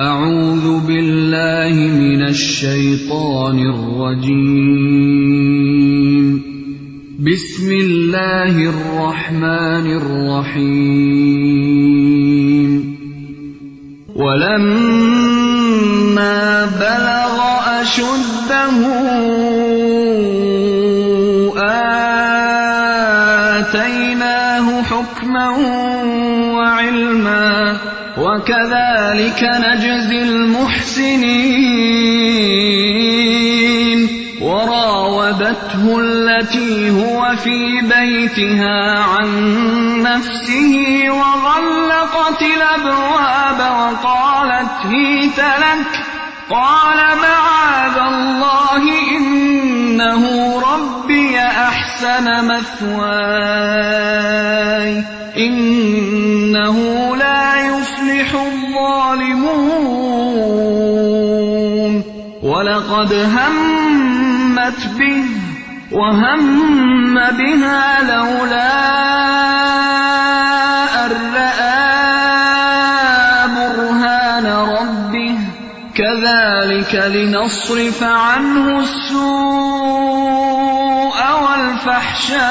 أعوذ بالله من الشيطان الرجيم. بسم الله الرحمن الرحيم. ولما بلغ أشده وكذلك نجزي المحسنين. وراودته التي هو في بيتها عن نفسه وغلقت الأبواب وقالت هيت لك. قال معاذ الله إنه ربي أحسن مثواي. إنه الظالمون ولقد همت به وهم بها لولا أن رأى برهان ربه. كذلك لنصرف عنه السوء والفحشاء.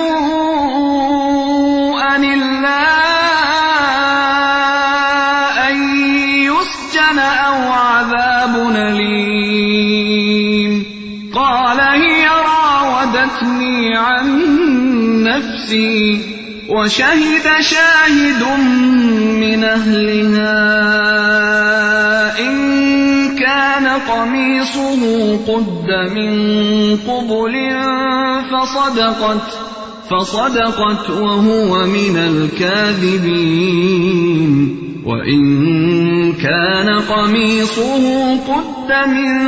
عن نفسي وشهد شاهد من أهلها إن كان قميصه قد من قبل فصدقت فصدقت وهو من الكاذبين. وإن كان قميصه قد من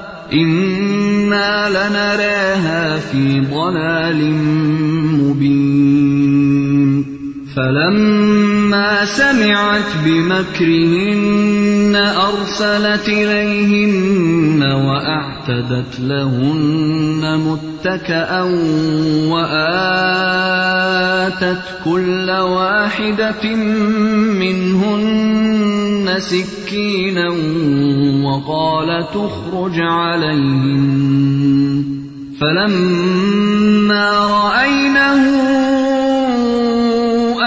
إنا لنراها في ضلال مبين فلما سمعت بمكرهن أرسلت إليهن وأعتدت لهن متكأ وآتت كل واحدة منهن سكينا وقال تخرج عليهن فلما رأينه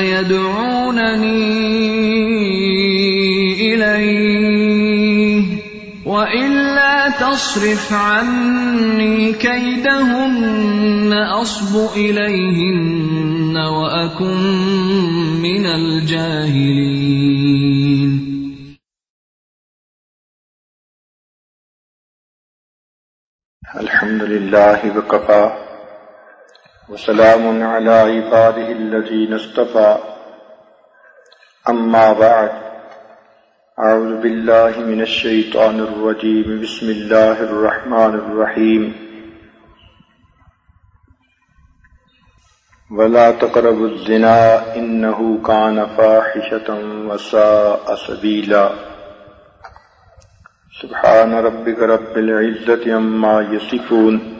يدعونني إليه وإلا تصرف عني كيدهن أصب إليهن وأكن من الجاهلين. الحمد لله وكفى وسلام على عباده الذين اصطفى. أما بعد أعوذ بالله من الشيطان الرجيم. بسم الله الرحمن الرحيم. ولا تقربوا الزنا إنه كان فاحشة وساء سبيلا. سبحان ربك رب العزة عما يصفون.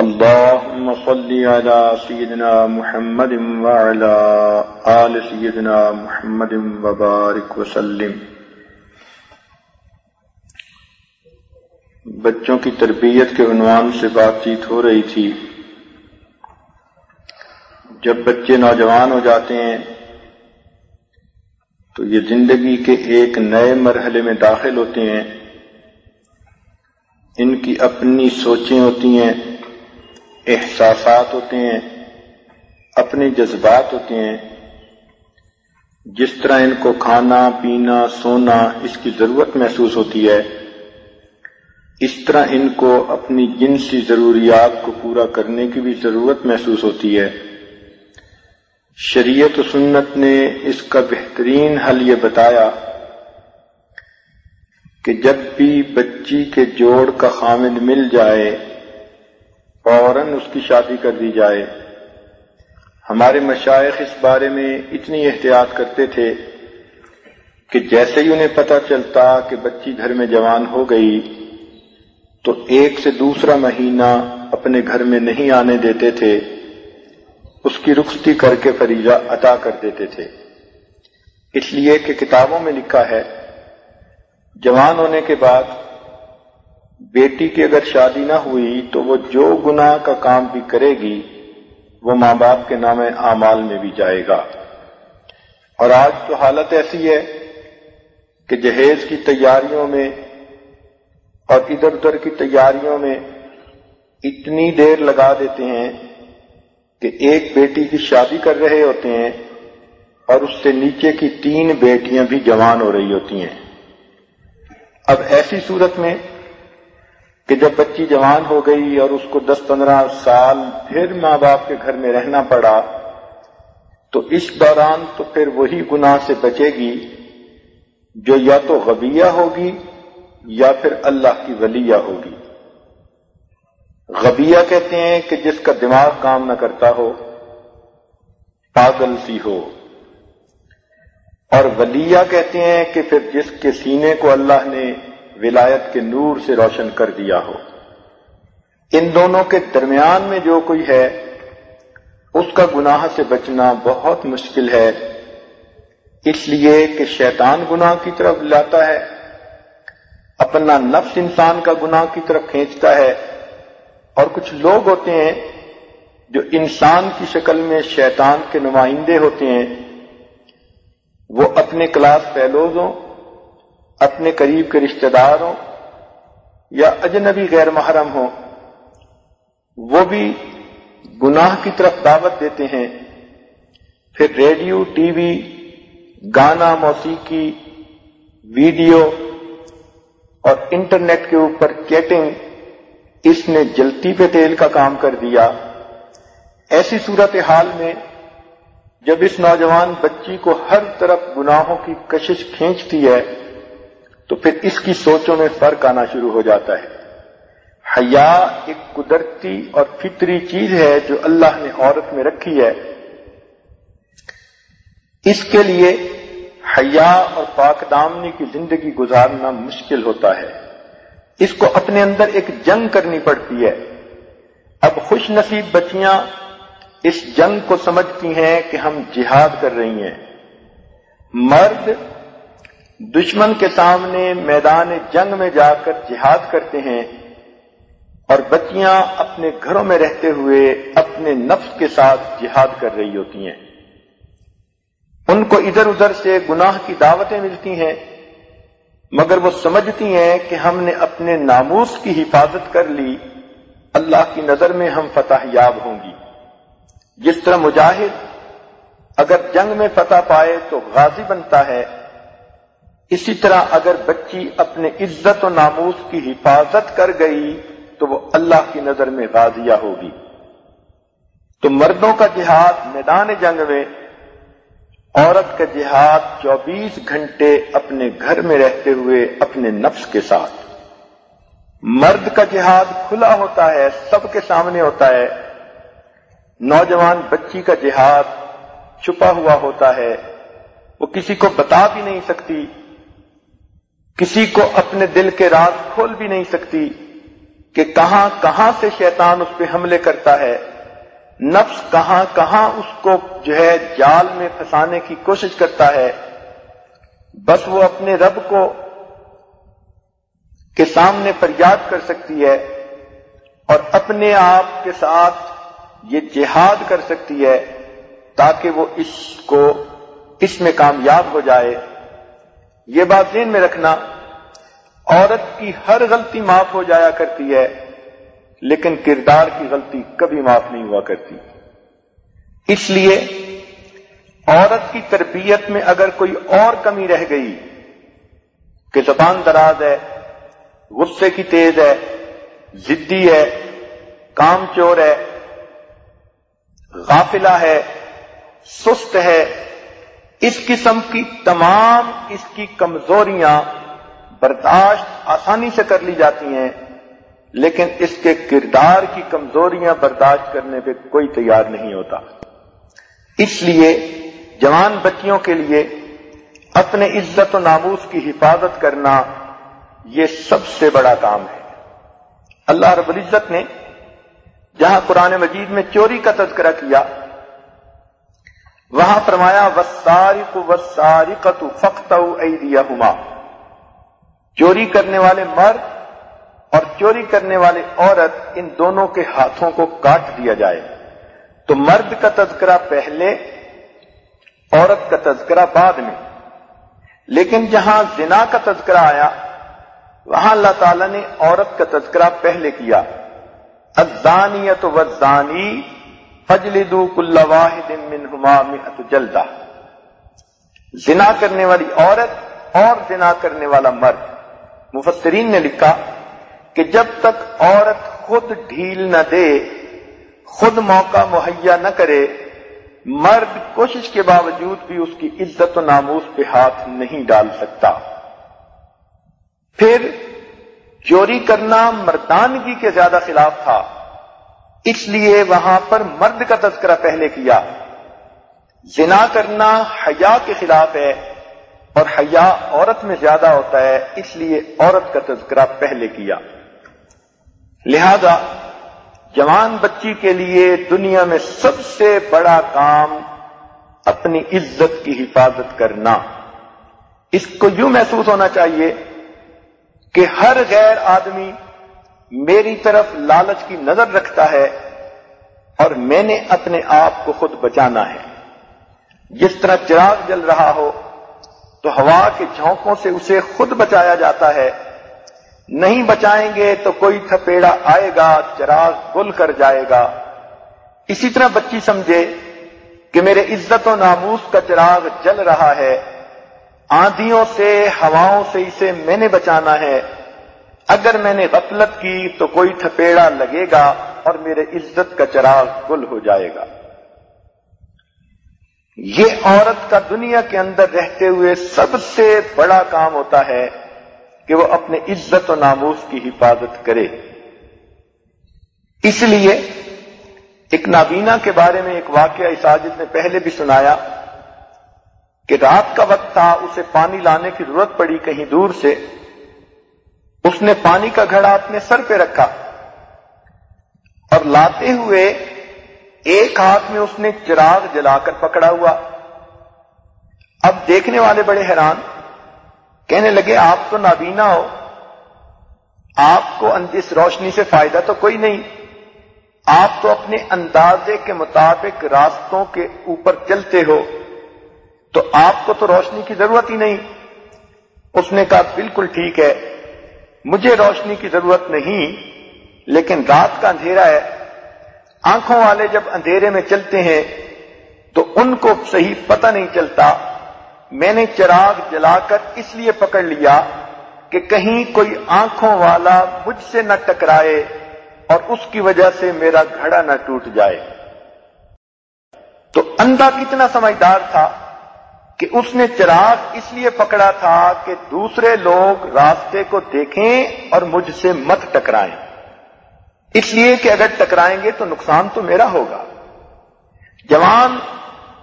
اللهم صل على سيدنا محمد وعلى آل سيدنا محمد وبارك وسلم. بچوں کی تربیت کے عنوان سے بات چیت ہو رہی تھی۔ جب بچے نوجوان ہو جاتے ہیں، تو یہ زندگی کے ایک نئے مرحلے میں داخل ہوتے ہیں۔ ان کی اپنی سوچیں ہوتی ہیں۔ احساسات ہوتے ہیں اپنے جذبات ہوتے ہیں۔ جس طرح ان کو کھانا، پینا، سونا اس کی ضرورت محسوس ہوتی ہے، اس طرح ان کو اپنی جنسی ضروریات کو پورا کرنے کی بھی ضرورت محسوس ہوتی ہے۔ شریعت و سنت نے اس کا بہترین حل یہ بتایا کہ جب بھی بچی کے جوڑ کا خامد مل جائے فوراً اس کی شادی کر دی جائے۔ ہمارے مشائق اس بارے میں اتنی احتیاط کرتے تھے کہ جیسے ہی انہیں پتہ چلتا کہ بچی گھر میں جوان ہو گئی، تو ایک سے دوسرا مہینہ اپنے گھر میں نہیں آنے دیتے تھے۔ اس کی رخصتی کر کے فریضہ عطا کر دیتے تھے۔ اس لیے کہ کتابوں میں لکھا ہے، جوان ہونے کے بعد بیٹی کی اگر شادی نہ ہوئی تو وہ جو گناہ کا کام بھی کرے گی، وہ ماں باپ کے نام اعمال میں بھی جائے گا۔ اور آج تو حالت ایسی ہے کہ جہیز کی تیاریوں میں اور ادھر ادھر کی تیاریوں میں اتنی دیر لگا دیتے ہیں کہ ایک بیٹی کی شادی کر رہے ہوتے ہیں اور اس سے نیچے کی تین بیٹیاں بھی جوان ہو رہی ہوتی ہیں۔ اب ایسی صورت میں کہ جب بچی جوان ہو گئی اور اس کو دس پندرہ سال پھر ماں باپ کے گھر میں رہنا پڑا، تو اس دوران تو پھر وہی گناہ سے بچے گی جو یا تو غبیہ ہوگی یا پھر اللہ کی ولیہ ہوگی۔ غبیہ کہتے ہیں کہ جس کا دماغ کام نہ کرتا ہو، پاگل سی ہو۔ اور ولیہ کہتے ہیں کہ پھر جس کے سینے کو اللہ نے ولایت کے نور سے روشن کر دیا ہو۔ ان دونوں کے درمیان میں جو کوئی ہے، اس کا گناہ سے بچنا بہت مشکل ہے۔ اس لیے کہ شیطان گناہ کی طرف لاتا ہے۔ اپنا نفس انسان کا گناہ کی طرف کھینچتا ہے۔ اور کچھ لوگ ہوتے ہیں جو انسان کی شکل میں شیطان کے نمائندے ہوتے ہیں۔ وہ اپنے کلاس فیلوز ہوں اپنے قریب کے رشتہ دار ہوں یا اجنبی غیر محرم ہوں، وہ بھی گناہ کی طرف دعوت دیتے ہیں۔ پھر ریڈیو، ٹی وی، گانا، موسیقی، ویڈیو اور انٹرنیٹ کے اوپر چیٹنگ اس نے جلتی پہ تیل کا کام کر دیا۔ ایسی صورت حال میں جب اس نوجوان بچی کو ہر طرف گناہوں کی کشش کھینچتی ہے تو پھر اس کی سوچوں میں فرق آنا شروع ہو جاتا ہے۔ حیا ایک قدرتی اور فطری چیز ہے جو اللہ نے عورت میں رکھی ہے۔ اس کے لیے حیا اور پاک دامنی کی زندگی گزارنا مشکل ہوتا ہے۔ اس کو اپنے اندر ایک جنگ کرنی پڑتی ہے۔ اب خوش نصیب بچیاں اس جنگ کو سمجھتی ہیں کہ ہم جہاد کر رہی ہیں۔ مرد دشمن کے سامنے میدان جنگ میں جا کر جہاد کرتے ہیں اور بچیاں اپنے گھروں میں رہتے ہوئے اپنے نفس کے ساتھ جہاد کر رہی ہوتی ہیں۔ ان کو ادھر ادھر سے گناہ کی دعوتیں ملتی ہیں، مگر وہ سمجھتی ہیں کہ ہم نے اپنے ناموس کی حفاظت کر لی، اللہ کی نظر میں ہم فتح یاب ہوں گی۔ جس طرح مجاہد اگر جنگ میں فتح پائے تو غازی بنتا ہے اسی طرح اگر بچی اپنے عزت و ناموس کی حفاظت کر گئی تو وہ اللہ کی نظر میں غازیہ ہوگی۔ تو مردوں کا جہاد میدان جنگ میں، عورت کا جہاد چوبیس گھنٹے اپنے گھر میں رہتے ہوئے اپنے نفس کے ساتھ۔ مرد کا جہاد کھلا ہوتا ہے، سب کے سامنے ہوتا ہے۔ نوجوان بچی کا جہاد چھپا ہوا ہوتا ہے، وہ کسی کو بتا بھی نہیں سکتی۔ کسی کو اپنے دل کے راز کھول بھی نہیں سکتی کہ کہاں کہاں سے شیطان اس پہ حملے کرتا ہے۔ نفس کہاں کہاں اس کو جو ہے جال میں پھنسانے کی کوشش کرتا ہے۔ بس وہ اپنے رب کو کے سامنے فریاد کر سکتی ہے اور اپنے آپ کے ساتھ یہ جہاد کر سکتی ہے تاکہ وہ اس کو اس میں کامیاب ہو جائے۔ یہ بات ذہن میں رکھنا، عورت کی ہر غلطی معاف ہو جایا کرتی ہے، لیکن کردار کی غلطی کبھی معاف نہیں ہوا کرتی۔ اس لیے، عورت کی تربیت میں اگر کوئی اور کمی رہ گئی، کہ زبان دراز ہے، غصے کی تیز ہے، زدی ہے، کام چور ہے، غافلہ ہے، سست ہے اس قسم کی تمام اس کی کمزوریاں برداشت آسانی سے کر لی جاتی ہیں، لیکن اس کے کردار کی کمزوریاں برداشت کرنے پہ کوئی تیار نہیں ہوتا۔ اس لیے جوان بچیوں کے لیے اپنے عزت و ناموس کی حفاظت کرنا یہ سب سے بڑا کام ہے۔ اللہ رب العزت نے جہاں قرآن مجید میں چوری کا تذکرہ کیا وہاں فرمایا وساری کو وساری قطو چوری کرنے والے مرد اور چوری کرنے والی عورت ان دونوں کے ہاتھوں کو کاٹ دیا جائے۔ تو مرد کا تذکرہ پہلے، عورت کا تذکرہ بعد میں۔ لیکن جہاں زنا کا تذکرہ آیا، وہاں اللہ تعالی نے عورت کا تذکرہ پہلے کیا۔ ازانیت وزانی فجلدو کل واحد منہما مئت جلدہ۔ زنا کرنے والی عورت اور زنا کرنے والا مرد۔ مفسرین نے لکھا کہ جب تک عورت خود ڈھیل نہ دے، خود موقع مہیا نہ کرے، مرد کوشش کے باوجود بھی اس کی عزت و ناموس پہ ہاتھ نہیں ڈال سکتا۔ پھر چوری کرنا مردانگی کے زیادہ خلاف تھا۔ اس لیے وہاں پر مرد کا تذکرہ پہلے کیا۔ زنا کرنا حیا کے خلاف ہے اور حیا عورت میں زیادہ ہوتا ہے، اس لیے عورت کا تذکرہ پہلے کیا۔ لہذا جوان بچی کے لیے دنیا میں سب سے بڑا کام اپنی عزت کی حفاظت کرنا۔ اس کو یوں محسوس ہونا چاہیے کہ ہر غیر آدمی میری طرف لالچ کی نظر رکھتا ہے اور میں نے اپنے آپ کو خود بچانا ہے۔ جس طرح چراغ جل رہا ہو، تو ہوا کے جھونکوں سے اسے خود بچایا جاتا ہے۔ نہیں بچائیں گے تو کوئی تھپیڑا آئے گا، چراغ گل کر جائے گا۔ اسی طرح بچی سمجھے کہ میرے عزت و ناموس کا چراغ جل رہا ہے۔ آندھیوں سے، ہواؤں سے اسے میں نے بچانا ہے۔ اگر میں نے غفلت کی تو کوئی تھپیڑا لگے گا اور میرے عزت کا چراغ گل ہو جائے گا۔ یہ عورت کا دنیا کے اندر رہتے ہوئے سب سے بڑا کام ہوتا ہے کہ وہ اپنے عزت و ناموس کی حفاظت کرے۔ اس لیے ایک نابینا کے بارے میں ایک واقعہ اس عاجد نے پہلے بھی سنایا کہ رات کا وقت تھا، اسے پانی لانے کی ضرورت پڑی کہیں دور سے۔ اس نے پانی کا گھڑا اپنے سر پہ رکھا اور لاتے ہوئے ایک ہاتھ میں اس نے چراغ جلا کر پکڑا ہوا۔ اب دیکھنے والے بڑے حیران، کہنے لگے، آپ تو نابینا ہو۔ آپ کو اس روشنی سے فائدہ تو کوئی نہیں۔ آپ تو اپنے اندازے کے مطابق راستوں کے اوپر چلتے ہو۔ تو آپ کو تو روشنی کی ضرورت ہی نہیں۔ اس نے کہا، بالکل ٹھیک ہے۔ مجھے روشنی کی ضرورت نہیں، لیکن رات کا اندھیرا ہے۔ آنکھوں والے جب اندھیرے میں چلتے ہیں، تو ان کو صحیح پتہ نہیں چلتا۔ میں نے چراغ جلا کر اس لیے پکڑ لیا کہ کہیں کوئی آنکھوں والا مجھ سے نہ ٹکرائے اور اس کی وجہ سے میرا گھڑا نہ ٹوٹ جائے۔ تو اندھا کتنا سمجھدار تھا۔ کہ اس نے چراغ اس لیے پکڑا تھا کہ دوسرے لوگ راستے کو دیکھیں اور مجھ سے مت ٹکرائیں۔ اس لیے کہ اگر ٹکرائیں گے تو نقصان تو میرا ہوگا۔ جوان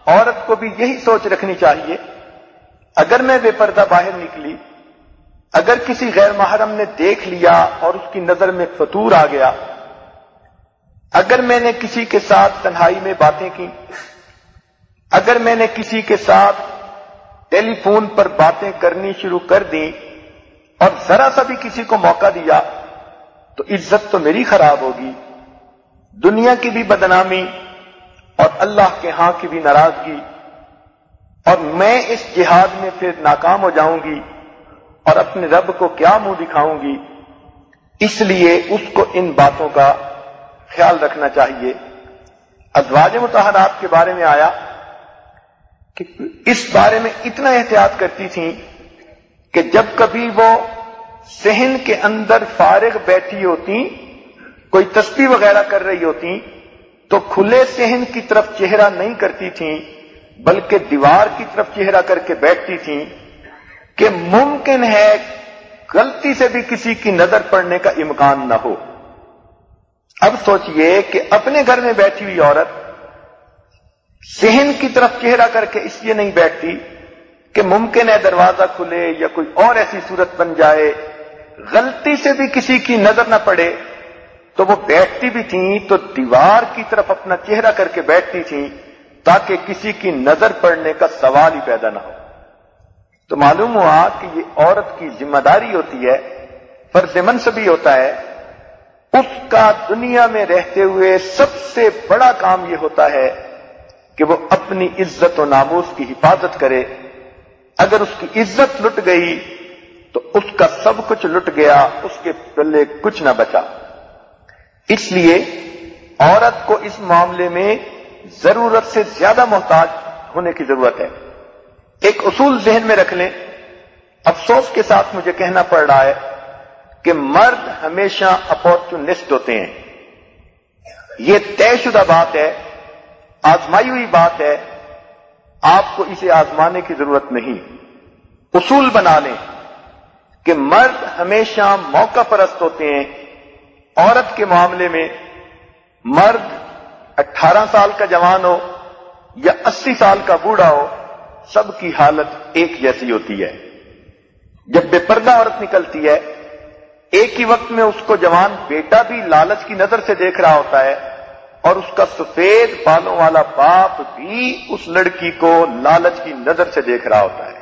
عورت کو بھی یہی سوچ رکھنی چاہیے، اگر میں بے پردہ باہر نکلی، اگر کسی غیر محرم نے دیکھ لیا اور اس کی نظر میں فطور آ گیا، اگر میں نے کسی کے ساتھ تنہائی میں باتیں کی، اگر میں نے کسی کے ساتھ ٹیلی فون پر باتیں کرنی شروع کر دی۔ اور ذرا سا بھی کسی کو موقع دیا تو عزت تو میری خراب ہوگی۔ دنیا کی بھی بدنامی اور اللہ کے ہاں کی بھی ناراضگی۔ اور میں اس جہاد میں پھر ناکام ہو جاؤں گی اور اپنے رب کو کیا منہ دکھاؤں گی۔ اس لیے اس کو ان باتوں کا خیال رکھنا چاہیے۔ ازواج متحرات کے بارے میں آیا۔ کہ اس بارے میں اتنا احتیاط کرتی تھیں کہ جب کبھی وہ سہن کے اندر فارغ بیٹھی ہوتی، کوئی تسبیح وغیرہ کر رہی ہوتی، تو کھلے سہن کی طرف چہرہ نہیں کرتی تھیں بلکہ دیوار کی طرف چہرہ کر کے بیٹھتی تھیں کہ ممکن ہے غلطی سے بھی کسی کی نظر پڑنے کا امکان نہ ہو۔ اب سوچئے کہ اپنے گھر میں بیٹھی ہوئی عورت سہن کی طرف چہرہ کر کے اس لیے نہیں بیٹھتی کہ ممکن ہے دروازہ کھلے یا کوئی اور ایسی صورت بن جائے۔ غلطی سے بھی کسی کی نظر نہ پڑے۔ تو وہ بیٹھتی بھی تھیں، تو دیوار کی طرف اپنا چہرہ کر کے بیٹھتی تھیں تاکہ کسی کی نظر پڑنے کا سوال ہی پیدا نہ ہو۔ تو معلوم ہوا کہ یہ عورت کی ذمہ داری ہوتی ہے، فرض منصبی ہوتا ہے، اس کا دنیا میں رہتے ہوئے سب سے بڑا کام یہ ہوتا ہے کہ وہ اپنی عزت و ناموس کی حفاظت کرے۔ اگر اس کی عزت لٹ گئی تو اس کا سب کچھ لٹ گیا، اس کے پلے کچھ نہ بچا۔ اس لیے عورت کو اس معاملے میں ضرورت سے زیادہ محتاج ہونے کی ضرورت ہے۔ ایک اصول ذہن میں رکھ لیں۔ افسوس کے ساتھ مجھے کہنا پڑ رہا ہے کہ مرد ہمیشہ اپورچونسٹ ہوتے ہیں۔ یہ طے شدہ بات ہے آزمائی ہوئی بات ہے، آپ کو اسے آزمانے کی ضرورت نہیں۔ اصول بنا لیں کہ مرد ہمیشہ موقع پرست ہوتے ہیں۔ عورت کے معاملے میں مرد اٹھارہ سال کا جوان ہو یا اسی سال کا بوڑھا ہو، سب کی حالت ایک جیسی ہوتی ہے۔ جب بے پردہ عورت نکلتی ہے، ایک ہی وقت میں اس کو جوان بیٹا بھی لالچ کی نظر سے دیکھ رہا ہوتا ہے۔ اور اس کا سفید بالوں والا باپ بھی اس لڑکی کو لالچ کی نظر سے دیکھ رہا ہوتا ہے۔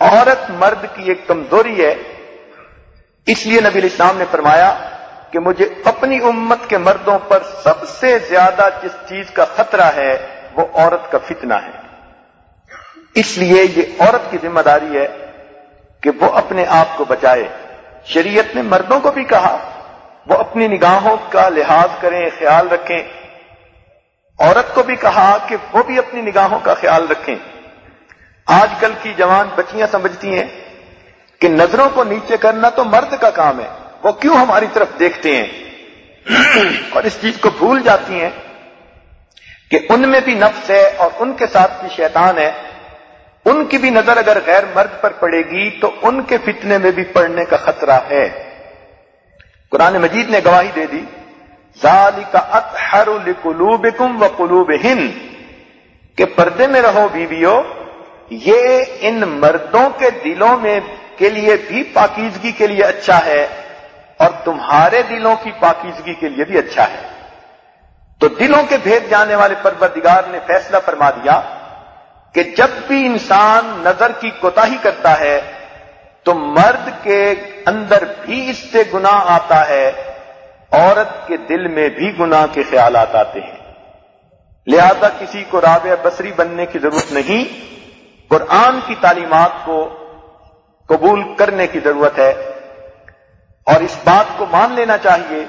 عورت مرد کی ایک کمزوری ہے۔ اس لیے نبی اسلام نے فرمایا کہ مجھے اپنی امت کے مردوں پر سب سے زیادہ جس چیز کا خطرہ ہے وہ عورت کا فتنہ ہے۔ اس لیے یہ عورت کی ذمہ داری ہے کہ وہ اپنے آپ کو بچائے۔ شریعت نے مردوں کو بھی کہا وہ اپنی نگاہوں کا لحاظ کریں، خیال رکھیں۔ عورت کو بھی کہا کہ وہ بھی اپنی نگاہوں کا خیال رکھیں۔ آج کل کی جوان بچیاں سمجھتی ہیں کہ نظروں کو نیچے کرنا تو مرد کا کام ہے۔ وہ کیوں ہماری طرف دیکھتے ہیں؟ اور اس چیز کو بھول جاتی ہیں کہ ان میں بھی نفس ہے اور ان کے ساتھ بھی شیطان ہے۔ ان کی بھی نظر اگر غیر مرد پر پڑے گی تو ان کے فتنے میں بھی پڑنے کا خطرہ ہے۔ قرآن مجید نے گواہی دے دی ذالی کا اطہر القلوب کم و قلوب کہ پردے میں رہو بیویو یہ ان مردوں کے دلوں میں کے لیے بھی پاکیزگی کے لیے اچھا ہے، اور تمہارے دلوں کی پاکیزگی کے لیے بھی اچھا ہے۔ تو دلوں کے بھید جانے والے پروردگار نے فیصلہ فرما دیا کہ جب بھی انسان نظر کی کوتاہی کرتا ہے، تو مرد کے اندر بھی اس سے گناہ آتا ہے، عورت کے دل میں بھی گناہ کے خیالات آتے ہیں۔ لہذا کسی کو رابع بصری بننے کی ضرورت نہیں، قرآن کی تعلیمات کو قبول کرنے کی ضرورت ہے۔ اور اس بات کو مان لینا چاہیے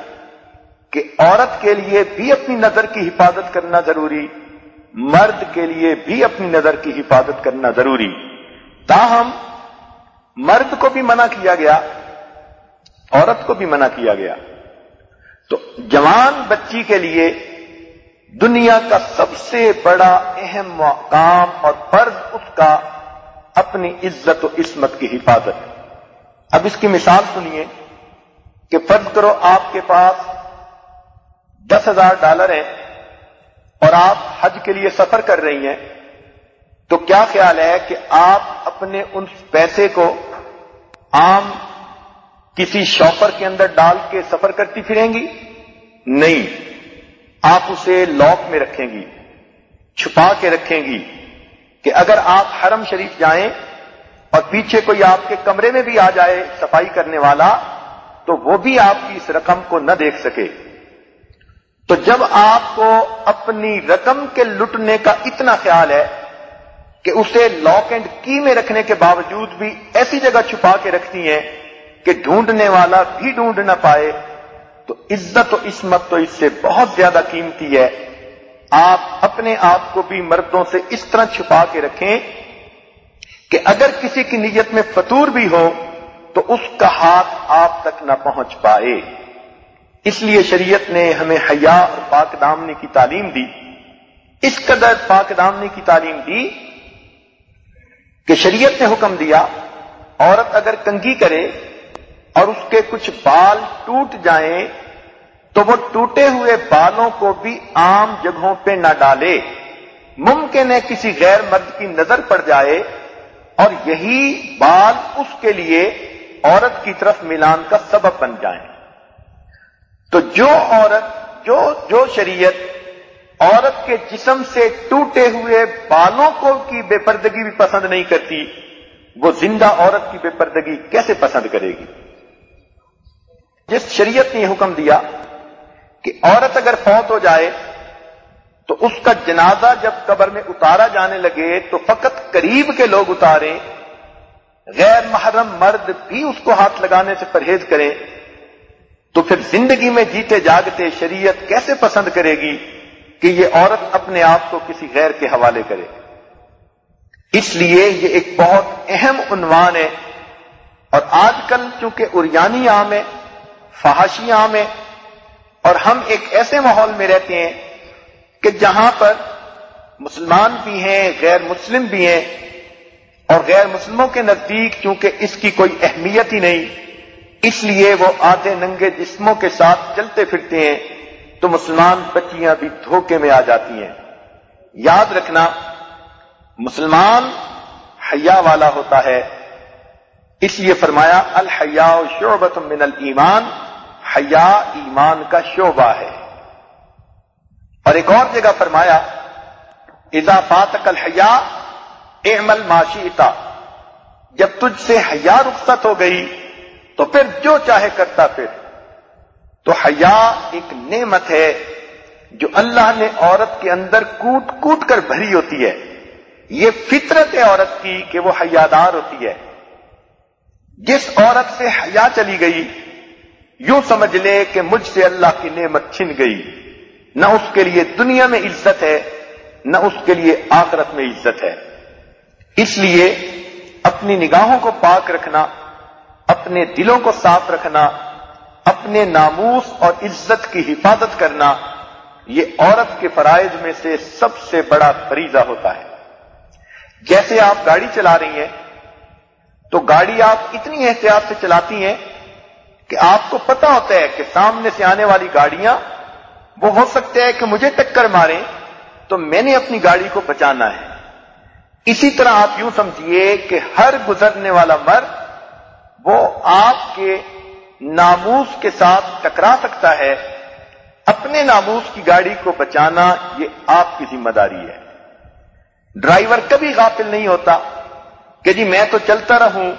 کہ عورت کے لیے بھی اپنی نظر کی حفاظت کرنا ضروری، مرد کے لیے بھی اپنی نظر کی حفاظت کرنا ضروری۔ تاہم، مرد کو بھی منع کیا گیا۔ عورت کو بھی منع کیا گیا۔ تو جوان بچی کے لیے دنیا کا سب سے بڑا اہم مقام اور فرض اس کا اپنی عزت و عصمت کی حفاظت۔ اب اس کی مثال سنیے کہ فرض کرو آپ کے پاس دس ہزار ڈالر ہیں اور آپ حج کے لیے سفر کر رہی ہیں۔ تو کیا خیال ہے کہ آپ اپنے ان پیسے کو عام کسی شاپر کے اندر ڈال کے سفر کرتی پھریں گی؟ نہیں۔ آپ اسے لاک میں رکھیں گی، چھپا کے رکھیں گی کہ اگر آپ حرم شریف جائیں اور پیچھے کوئی آپ کے کمرے میں بھی آ جائے صفائی کرنے والا، تو وہ بھی آپ کی اس رقم کو نہ دیکھ سکے۔ تو جب آپ کو اپنی رقم کے لٹنے کا اتنا خیال ہے کہ اسے لاک اینڈ کی میں رکھنے کے باوجود بھی ایسی جگہ چھپا کے رکھتی ہیں کہ ڈھونڈنے والا بھی ڈھونڈ نہ پائے، تو عزت و عصمت تو اس سے بہت زیادہ قیمتی ہے۔ آپ اپنے آپ کو بھی مردوں سے اس طرح چھپا کے رکھیں کہ اگر کسی کی نیت میں فطور بھی ہو، تو اس کا ہاتھ آپ تک نہ پہنچ پائے۔ اس لیے شریعت نے ہمیں حیا اور پاک دامنی کی تعلیم دی۔ اس قدر پاک دامنی کی تعلیم دی کہ شریعت نے حکم دیا، عورت اگر کنگھی کرے اور اس کے کچھ بال ٹوٹ جائیں تو وہ ٹوٹے ہوئے بالوں کو بھی عام جگہوں پہ نہ ڈالے۔ ممکن ہے کسی غیر مرد کی نظر پڑ جائے اور یہی بال اس کے لیے عورت کی طرف ملان کا سبب بن جائیں۔ تو جو عورت، جو جو شریعت عورت کے جسم سے ٹوٹے ہوئے بالوں کو کی بے پردگی بھی پسند نہیں کرتی، وہ زندہ عورت کی بے پردگی کیسے پسند کرے گی؟ جس شریعت نے یہ حکم دیا کہ عورت اگر فوت ہو جائے تو اس کا جنازہ جب قبر میں اتارا جانے لگے تو فقط قریب کے لوگ اتاریں، غیر محرم مرد بھی اس کو ہاتھ لگانے سے پرہیز کریں، تو پھر زندگی میں جیتے جاگتے شریعت کیسے پسند کرے گی کہ یہ عورت اپنے آپ کو کسی غیر کے حوالے کرے؟ اس لیے یہ ایک بہت اہم عنوان ہے اور آج کل چونکہ اریانی عام ہے فحاشی عام ہے اور ہم ایک ایسے ماحول میں رہتے ہیں کہ جہاں پر مسلمان بھی ہیں، غیر مسلم بھی ہیں اور غیر مسلموں کے نزدیک چونکہ اس کی کوئی اہمیت ہی نہیں، اس لیے وہ آدھے ننگے جسموں کے ساتھ چلتے پھرتے ہیں تو مسلمان بچیاں بھی دھوکے میں آ جاتی ہیں۔ یاد رکھنا، مسلمان حیا والا ہوتا ہے۔ اس لیے فرمایا الحیا شعبت من المان حیا ایمان کا شعبہ ہے۔ اور ایک اور جگہ فرمایا اضافات الحیا، اعمل معاشیتا جب تجھ سے حیا رخصت ہو گئی، تو پھر جو چاہے کرتا پھر۔ تو حیا ایک نعمت ہے جو اللہ نے عورت کے اندر کوٹ کوٹ کر بھری ہوتی ہے۔ یہ فطرت ہے عورت کی کہ وہ حیادار ہوتی ہے۔ جس عورت سے حیا چلی گئی یوں سمجھ لے کہ مجھ سے اللہ کی نعمت چھن گئی۔ نہ اس کے لیے دنیا میں عزت ہے، نہ اس کے لیے آخرت میں عزت ہے۔ اس لیے اپنی نگاہوں کو پاک رکھنا، اپنے دلوں کو صاف رکھنا، اپنے ناموس اور عزت کی حفاظت کرنا، یہ عورت کے فرائض میں سے سب سے بڑا فریضہ ہوتا ہے۔ جیسے آپ گاڑی چلا رہی ہیں، تو گاڑی آپ اتنی احتیاط سے چلاتی ہیں کہ آپ کو پتا ہوتا ہے کہ سامنے سے آنے والی گاڑیاں، وہ ہو سکتے ہیں کہ مجھے ٹکر ماریں، تو میں نے اپنی گاڑی کو بچانا ہے۔ اسی طرح آپ یوں سمجھیے کہ ہر گزرنے والا مرد، وہ آپ کے ناموس کے ساتھ ٹکرا سکتا ہے۔ اپنے ناموس کی گاڑی کو بچانا یہ آپ کی ذمہ داری ہے۔ ڈرائیور کبھی غافل نہیں ہوتا کہ جی میں تو چلتا رہوں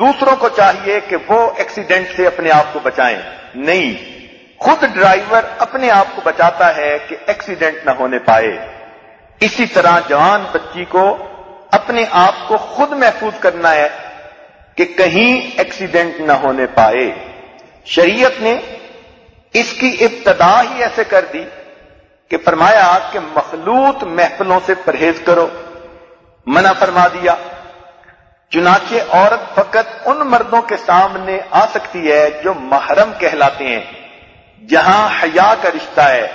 دوسروں کو چاہیے کہ وہ ایکسیڈنٹ سے اپنے آپ کو بچائیں۔ نہیں، خود ڈرائیور اپنے آپ کو بچاتا ہے کہ ایکسیڈنٹ نہ ہونے پائے۔ اسی طرح جوان بچی کو اپنے آپ کو خود محفوظ کرنا ہے کہ کہیں ایکسیڈنٹ نہ ہونے پائے۔ شریعت نے اس کی ابتدا ہی ایسے کر دی کہ فرمایا کہ مخلوط محفلوں سے پرہیز کرو۔ منع فرما دیا۔ چنانچہ عورت فقط ان مردوں کے سامنے آ سکتی ہے جو محرم کہلاتے ہیں، جہاں حیا کا رشتہ ہے،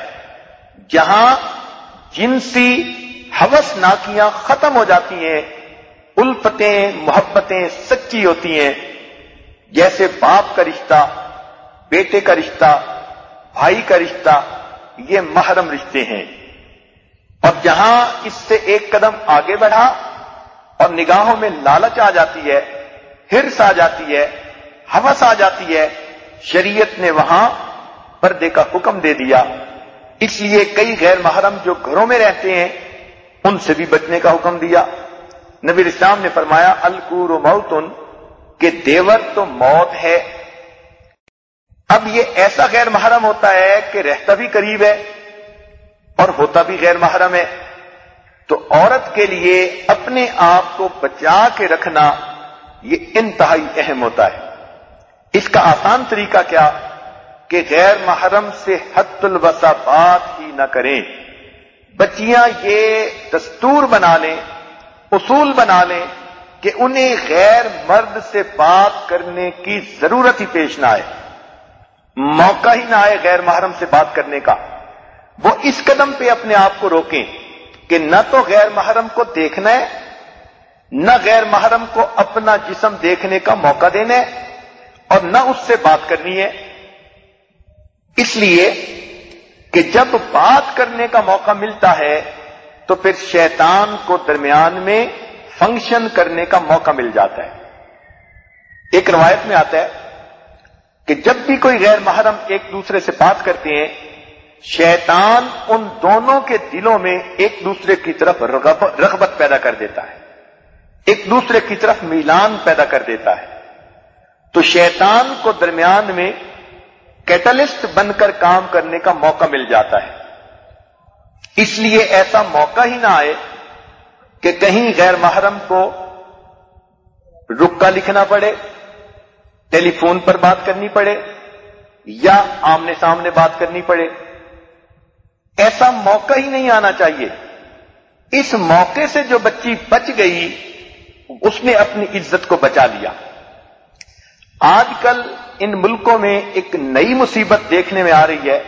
جہاں جنسی حوث ناکیاں ختم ہو جاتی ہیں، الفتیں، محبتیں سچی ہوتی ہیں۔ جیسے باپ کا رشتہ، بیٹے کا رشتہ، بھائی کا رشتہ، یہ محرم رشتے ہیں۔ اور جہاں اس سے ایک قدم آگے بڑھا اور نگاہوں میں لالچ آ جاتی ہے، ہرس آ جاتی ہے حوث آ جاتی ہے۔ شریعت نے وہاں پردے کا حکم دے دیا۔ اس لیے کئی غیر محرم جو گھروں میں رہتے ہیں، ان سے بھی بچنے کا حکم دیا۔ نبی اسلام نے فرمایا، الکور و موتن، کہ دیور تو موت ہے۔ اب یہ ایسا غیر محرم ہوتا ہے کہ رہتا بھی قریب ہے اور ہوتا بھی غیر محرم ہے۔ تو عورت کے لیے اپنے آپ کو بچا کے رکھنا یہ انتہائی اہم ہوتا ہے۔ اس کا آسان طریقہ کیا؟ کہ غیر محرم سے حت الوسا بات ہی نہ کریں۔ بچیاں یہ دستور بنا لیں، اصول بنا لیں کہ انہیں غیر مرد سے بات کرنے کی ضرورت ہی پیش نہ آئے۔ موقع ہی نہ آئے غیر محرم سے بات کرنے کا۔ وہ اس قدم پہ اپنے آپ کو روکیں۔ کہ نہ تو غیر محرم کو دیکھنا ہے، نہ غیر محرم کو اپنا جسم دیکھنے کا موقع دینا ہے، اور نہ اس سے بات کرنی ہے۔ اس لیے کہ جب بات کرنے کا موقع ملتا ہے، تو پھر شیطان کو درمیان میں فنکشن کرنے کا موقع مل جاتا ہے۔ ایک روایت میں آتا ہے کہ جب بھی کوئی غیر محرم ایک دوسرے سے بات کرتے ہیں شیطان ان دونوں کے دلوں میں ایک دوسرے کی طرف رغبت پیدا کر دیتا ہے۔ ایک دوسرے کی طرف میلان پیدا کر دیتا ہے۔ تو شیطان کو درمیان میں کیٹلسٹ بن کر کام کرنے کا موقع مل جاتا ہے۔ اس لیے ایسا موقع ہی نہ آئے کہ کہیں غیر محرم کو رکا لکھنا پڑے، ٹیلی فون پر بات کرنی پڑے یا آمنے سامنے بات کرنی پڑے۔ ایسا موقع ہی نہیں آنا چاہیے۔ اس موقع سے جو بچی بچ گئی، اس نے اپنی عزت کو بچا لیا۔ آج کل ان ملکوں میں ایک نئی مصیبت دیکھنے میں آ رہی ہے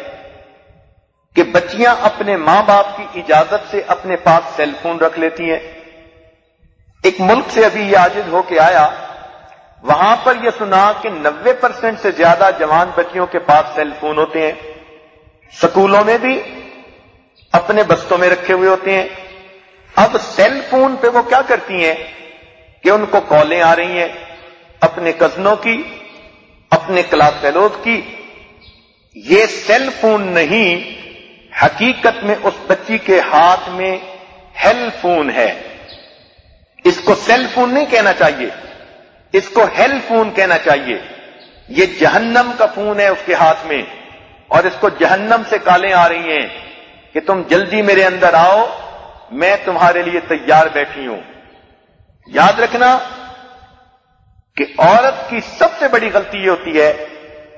کہ بچیاں اپنے ماں باپ کی اجازت سے اپنے پاس سیل فون رکھ لیتی ہیں۔ ایک ملک سے ابھی یہ عاجز ہو کے آیا، وہاں پر یہ سنا کہ نوے پرسینٹ سے زیادہ جوان بچیوں کے پاس سیل فون ہوتے ہیں۔ سکولوں میں بھی اپنے بستوں میں رکھے ہوئے ہوتے ہیں۔ اب سیل فون پہ وہ کیا کرتی ہیں کہ ان کو کالیں آ رہی ہیں اپنے کزنوں کی، اپنے کلاس فیلوز کی۔ یہ سیل فون نہیں، حقیقت میں اس بچی کے ہاتھ میں ہیل فون ہے۔ اس کو سیل فون نہیں کہنا چاہیے۔ اس کو ہیل فون کہنا چاہیے۔ یہ جہنم کا فون ہے اس کے ہاتھ میں اور اس کو جہنم سے کالیں آ رہی ہیں۔ کہ تم جلدی میرے اندر آؤ، میں تمہارے لیے تیار بیٹھی ہوں۔ یاد رکھنا کہ عورت کی سب سے بڑی غلطی یہ ہوتی ہے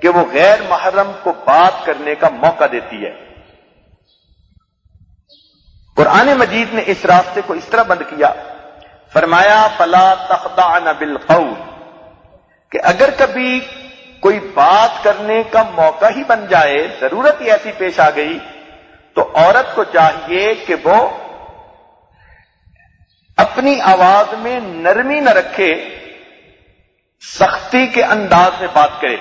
کہ وہ غیر محرم کو بات کرنے کا موقع دیتی ہے۔ قرآن مجید نے اس راستے کو اس طرح بند کیا، فرمایا، فلا تخضعن بالقول۔ کہ اگر کبھی کوئی بات کرنے کا موقع ہی بن جائے، ضرورت ہی ایسی پیش آ گئی تو عورت کو چاہیے کہ وہ اپنی آواز میں نرمی نہ رکھے، سختی کے انداز میں بات کرے۔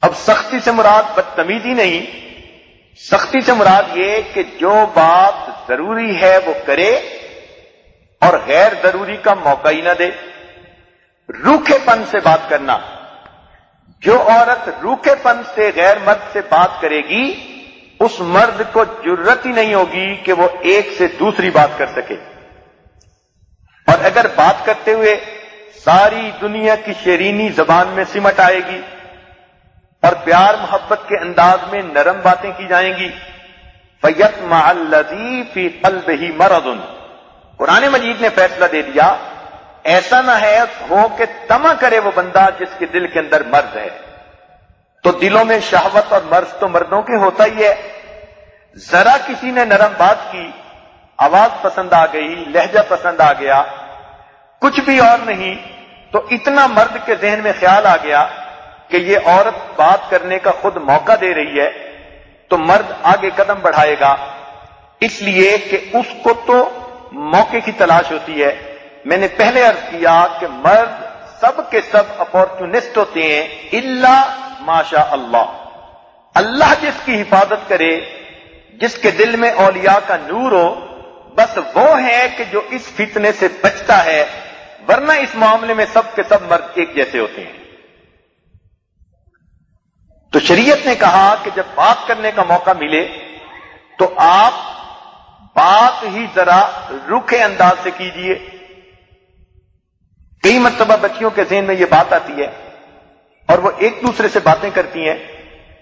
اب سختی سے مراد بدتمیزی نہیں، سختی سے مراد یہ کہ جو بات ضروری ہے وہ کرے اور غیر ضروری کا موقع ہی نہ دے۔ روکھے پن سے بات کرنا، جو عورت روکھے پن سے غیر مرد سے بات کرے گی اس مرد کو ضرورت ہی نہیں ہوگی کہ وہ ایک سے دوسری بات کر سکے۔ اور اگر بات کرتے ہوئے ساری دنیا کی شیرینی زبان میں سمٹ آئے گی اور پیار محبت کے انداز میں نرم باتیں کی جائیں گی فیت محلزی فی قلب ہی مردن قرآن مجید نے فیصلہ دے دیا، ایسا نہ ہے ہو کہ تما کرے وہ بندہ جس کے دل کے اندر مرد ہے۔ تو دلوں میں شہوت اور مرض تو مردوں کے ہوتا ہی ہے۔ ذرا کسی نے نرم بات کی، آواز پسند آ گئی، لہجہ پسند آ گیا، کچھ بھی اور نہیں، تو اتنا مرد کے ذہن میں خیال آ گیا کہ یہ عورت بات کرنے کا خود موقع دے رہی ہے، تو مرد آگے قدم بڑھائے گا۔ اس لیے کہ اس کو تو موقع کی تلاش ہوتی ہے۔ میں نے پہلے عرض کیا کہ مرد سب کے سب اپارچونسٹ ہوتے ہیں اللہ ماشا اللہ اللہ جس کی حفاظت کرے، جس کے دل میں اولیاء کا نور ہو، بس وہ ہے کہ جو اس فتنے سے بچتا ہے، ورنہ اس معاملے میں سب کے سب مرد ایک جیسے ہوتے ہیں۔ تو شریعت نے کہا کہ جب بات کرنے کا موقع ملے، تو آپ بات ہی ذرا روکھے انداز سے کیجیے۔ کئی مرتبہ بچیوں کے ذہن میں یہ بات آتی ہے اور وہ ایک دوسرے سے باتیں کرتی ہیں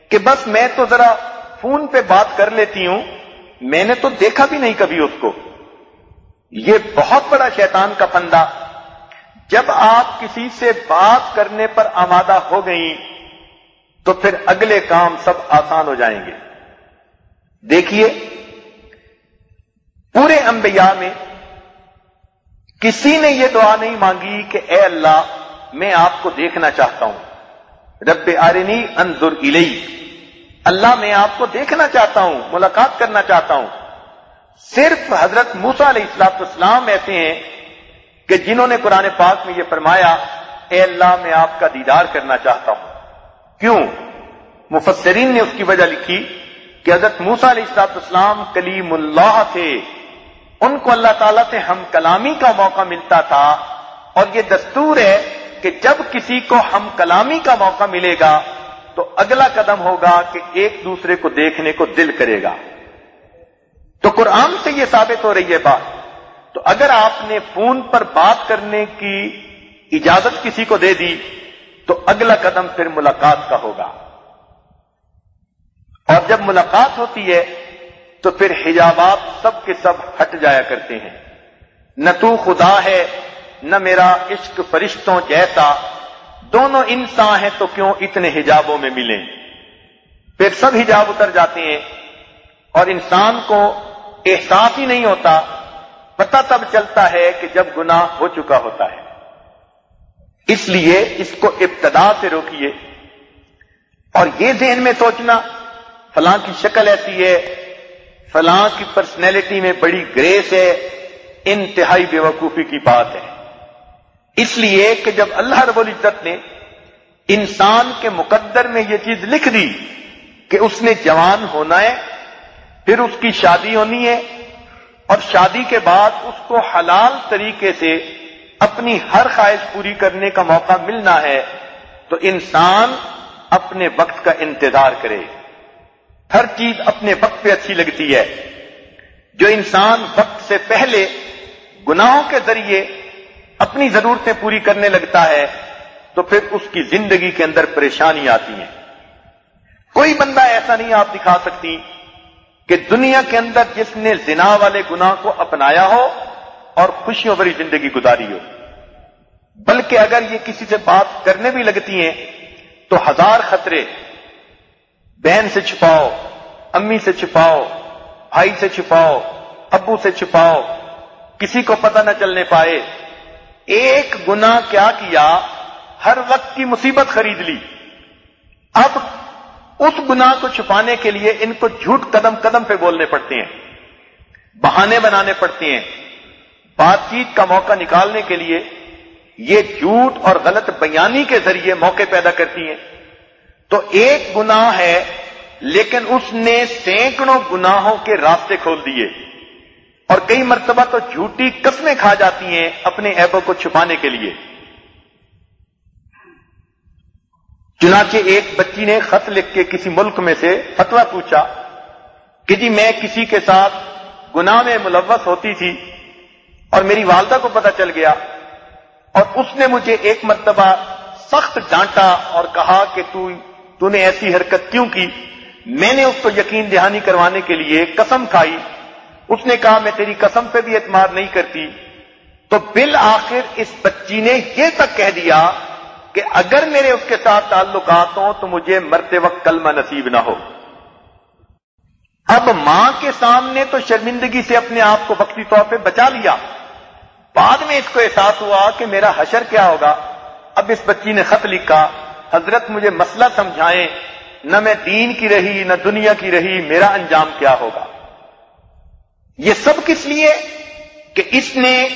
کہ بس میں تو ذرا فون پہ بات کر لیتی ہوں، میں نے تو دیکھا بھی نہیں کبھی اس کو۔ یہ بہت بڑا شیطان کا پندہ۔ جب آپ کسی سے بات کرنے پر آمادہ ہو گئی تو پھر اگلے کام سب آسان ہو جائیں گے۔ دیکھیے، پورے انبیاء میں کسی نے یہ دعا نہیں مانگی کہ اے اللہ، میں آپ کو دیکھنا چاہتا ہوں۔ رب آرنی انظر الی اللہ میں آپ کو دیکھنا چاہتا ہوں، ملاقات کرنا چاہتا ہوں۔ صرف حضرت موسا علیہ السلاط اسلام ایسے ہیں کہ جنہوں نے قرآن پاک میں یہ فرمایا، اے اللہ میں آپ کا دیدار کرنا چاہتا ہوں۔ کیوں؟ مفسرین نے اس کی وجہ لکھی کہ حضرت موسا علیہ السلاط اسلام کلیم اللہ تھے۔ ان کو اللہ تعالیٰ سے ہم کلامی کا موقع ملتا تھا اور یہ دستور ہے کہ جب کسی کو ہم کلامی کا موقع ملے گا تو اگلا قدم ہوگا کہ ایک دوسرے کو دیکھنے کو دل کرے گا۔ تو قرآن سے یہ ثابت ہو رہی ہے بات۔ تو اگر آپ نے فون پر بات کرنے کی اجازت کسی کو دے دی، تو اگلا قدم پھر ملاقات کا ہوگا۔ اور جب ملاقات ہوتی ہے، تو پھر حجابات سب کے سب ہٹ جایا کرتے ہیں۔ نہ تو خدا ہے نہ میرا عشق فرشتوں جیسا، دونوں انسان ہیں تو کیوں اتنے حجابوں میں ملیں؟ پھر سب حجاب اتر جاتے ہیں اور انسان کو احساس ہی نہیں ہوتا، پتہ تب چلتا ہے کہ جب گناہ ہو چکا ہوتا ہے۔ اس لیے اس کو ابتدا سے روکیے۔ اور یہ ذہن میں سوچنا، فلاں کی شکل ایسی ہے، فلاں کی پرسنالٹی میں بڑی گریس ہے، انتہائی بے وقوفی کی بات ہے۔ اس لیے کہ جب اللہ رب العزت نے انسان کے مقدر میں یہ چیز لکھ دی کہ اس نے جوان ہونا ہے، پھر اس کی شادی ہونی ہے، اور شادی کے بعد اس کو حلال طریقے سے اپنی ہر خواہش پوری کرنے کا موقع ملنا ہے، تو انسان اپنے وقت کا انتظار کرے۔ ہر چیز اپنے وقت پہ اچھی لگتی ہے۔ جو انسان وقت سے پہلے گناہوں کے ذریعے اپنی ضرورتیں پوری کرنے لگتا ہے تو پھر اس کی زندگی کے اندر پریشانی آتی ہیں۔ کوئی بندہ ایسا نہیں آپ دکھا سکتی کہ دنیا کے اندر جس نے زنا والے گناہ کو اپنایا ہو اور خوشیوں بھری زندگی گزاری ہو۔ بلکہ اگر یہ کسی سے بات کرنے بھی لگتی ہیں تو ہزار خطرے، بہن سے چھپاؤ، امی سے چھپاؤ، بھائی سے چھپاؤ، ابو سے چھپاؤ، کسی کو پتہ نہ چلنے پائے۔ ایک گنا کیا کیا، ہر وقت کی مصیبت خرید لی۔ اب اس گنا کو چھپانے کے لیے ان کو جھوٹ قدم قدم پہ بولنے پڑتے ہیں، بہانے بنانے پڑتے ہیں۔ بات چیت کا موقع نکالنے کے لیے یہ جھوٹ اور غلط بیانی کے ذریعے موقع پیدا کرتی ہیں۔ تو ایک گناہ ہے، لیکن اس نے سینکڑوں گناہوں کے راستے کھول دیے۔ اور کئی مرتبہ تو جھوٹی قسمیں کھا جاتی ہیں اپنے ایبوں کو چھپانے کے لیے۔ چنانچہ ایک بچی نے خط لکھ کے کسی ملک میں سے فتوا پوچھا کہ جی میں کسی کے ساتھ گناہ میں ملوث ہوتی تھی اور میری والدہ کو پتا چل گیا اور اس نے مجھے ایک مرتبہ سخت ڈانٹا اور کہا کہ تو تو نے ایسی حرکت کیوں کی؟ میں نے اس کو یقین دہانی کروانے کے لیے قسم کھائی۔ اس نے کہا، میں تیری قسم پہ بھی اعتماد نہیں کرتی. تو بالآخر اس بچی نے یہ تک کہہ دیا کہ اگر میرے اس کے ساتھ تعلقات ہوں تو مجھے مرتے وقت کلمہ نصیب نہ ہو۔ اب ماں کے سامنے تو شرمندگی سے اپنے آپ کو وقتی طور پہ بچا لیا۔ بعد میں اس کو احساس ہوا کہ میرا حشر کیا ہوگا۔ اب اس بچی نے خط لکھا، حضرت مجھے مسئلہ سمجھائیں۔ نہ میں دین کی رہی، نہ دنیا کی رہی، میرا انجام کیا ہوگا؟ یہ سب کس لیے؟ کہ اس نے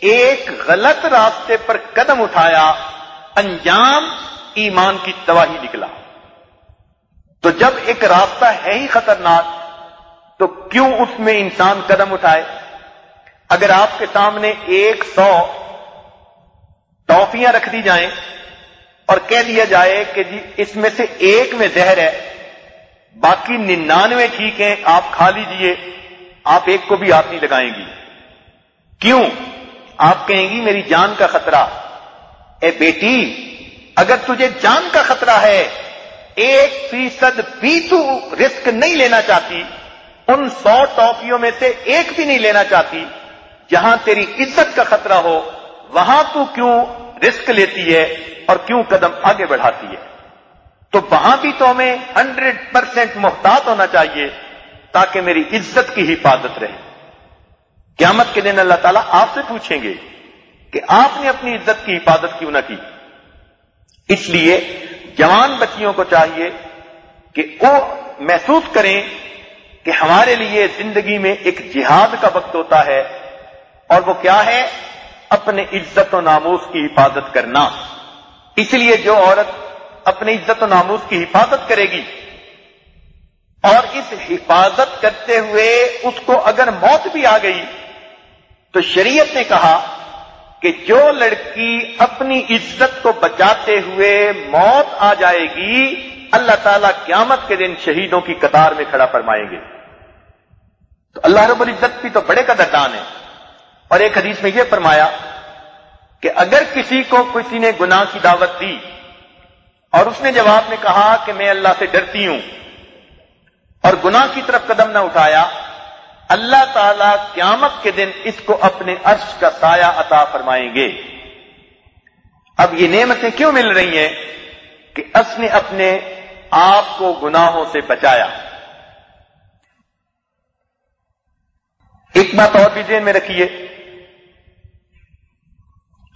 ایک غلط راستے پر قدم اٹھایا، انجام ایمان کی تباہی نکلا۔ تو جب ایک راستہ ہے ہی خطرناک، تو کیوں اس میں انسان قدم اٹھائے؟ اگر آپ کے سامنے ایک سو ٹافیاں رکھ دی جائیں اور کہہ دیا جائے کہ جی اس میں سے ایک میں زہر ہے، باقی ننانوے ٹھیک ہیں، آپ کھا لیجیے۔ آپ ایک کو بھی ہاتھ نہیں لگائیں گی۔ کیوں؟ آپ کہیں گی، میری جان کا خطرہ۔ اے بیٹی، اگر تجھے جان کا خطرہ ہے، ایک فیصد بھی تو رسک نہیں لینا چاہتی، ان سو ٹاپیوں میں سے ایک بھی نہیں لینا چاہتی، جہاں تیری عزت کا خطرہ ہو، وہاں تو کیوں رسک لیتی ہے اور کیوں قدم آگے بڑھاتی ہے؟ تو وہاں بھی تو ہمیں ہنڈریڈ پرسینٹ محتاط ہونا چاہیے۔ تاکہ میری عزت کی حفاظت رہے۔ قیامت کے دن اللہ تعالیٰ آپ سے پوچھیں گے کہ آپ نے اپنی عزت کی حفاظت کیوں نہ کی؟ اس لیے جوان بچیوں کو چاہیے کہ وہ محسوس کریں کہ ہمارے لیے زندگی میں ایک جہاد کا وقت ہوتا ہے اور وہ کیا ہے؟ اپنے عزت و ناموس کی حفاظت کرنا۔ اس لیے جو عورت اپنی عزت و ناموس کی حفاظت کرے گی اور اس حفاظت کرتے ہوئے اس کو اگر موت بھی آ گئی، تو شریعت نے کہا کہ جو لڑکی اپنی عزت کو بچاتے ہوئے موت آ جائے گی، اللہ تعالیٰ قیامت کے دن شہیدوں کی قطار میں کھڑا فرمائیں گے۔ تو اللہ رب العزت بھی تو بڑے قدردان ہے اور ایک حدیث میں یہ فرمایا کہ اگر کسی کو کسی نے گناہ کی دعوت دی اور اس نے جواب میں کہا کہ میں اللہ سے ڈرتی ہوں اور گناہ کی طرف قدم نہ اٹھایا، اللہ تعالی قیامت کے دن اس کو اپنے عرش کا سایہ عطا فرمائیں گے۔ اب یہ نعمتیں کیوں مل رہی ہیں؟ کہ اس نے اپنے آپ کو گناہوں سے بچایا۔ ایک بات اور بھی ذہن میں رکھیے۔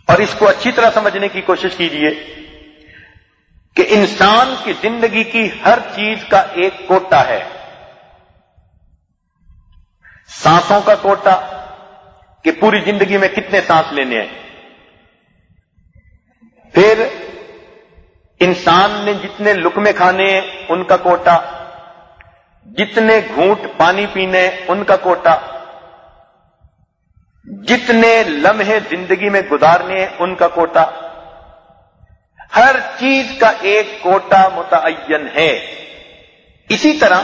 اور اس کو اچھی طرح سمجھنے کی کوشش کیجیے کہ انسان کی زندگی کی ہر چیز کا ایک کوٹا ہے۔ سانسوں کا کوٹا کہ پوری زندگی میں کتنے سانس لینے ہیں۔ پھر انسان نے جتنے لکمے کھانے ہیں، ان کا کوٹا جتنے گھونٹ پانی پینے ان کا کوٹا جتنے لمحے زندگی میں گزارنے ہیں، ان کا کوٹا ہر چیز کا ایک کوٹا متعین ہے۔ اسی طرح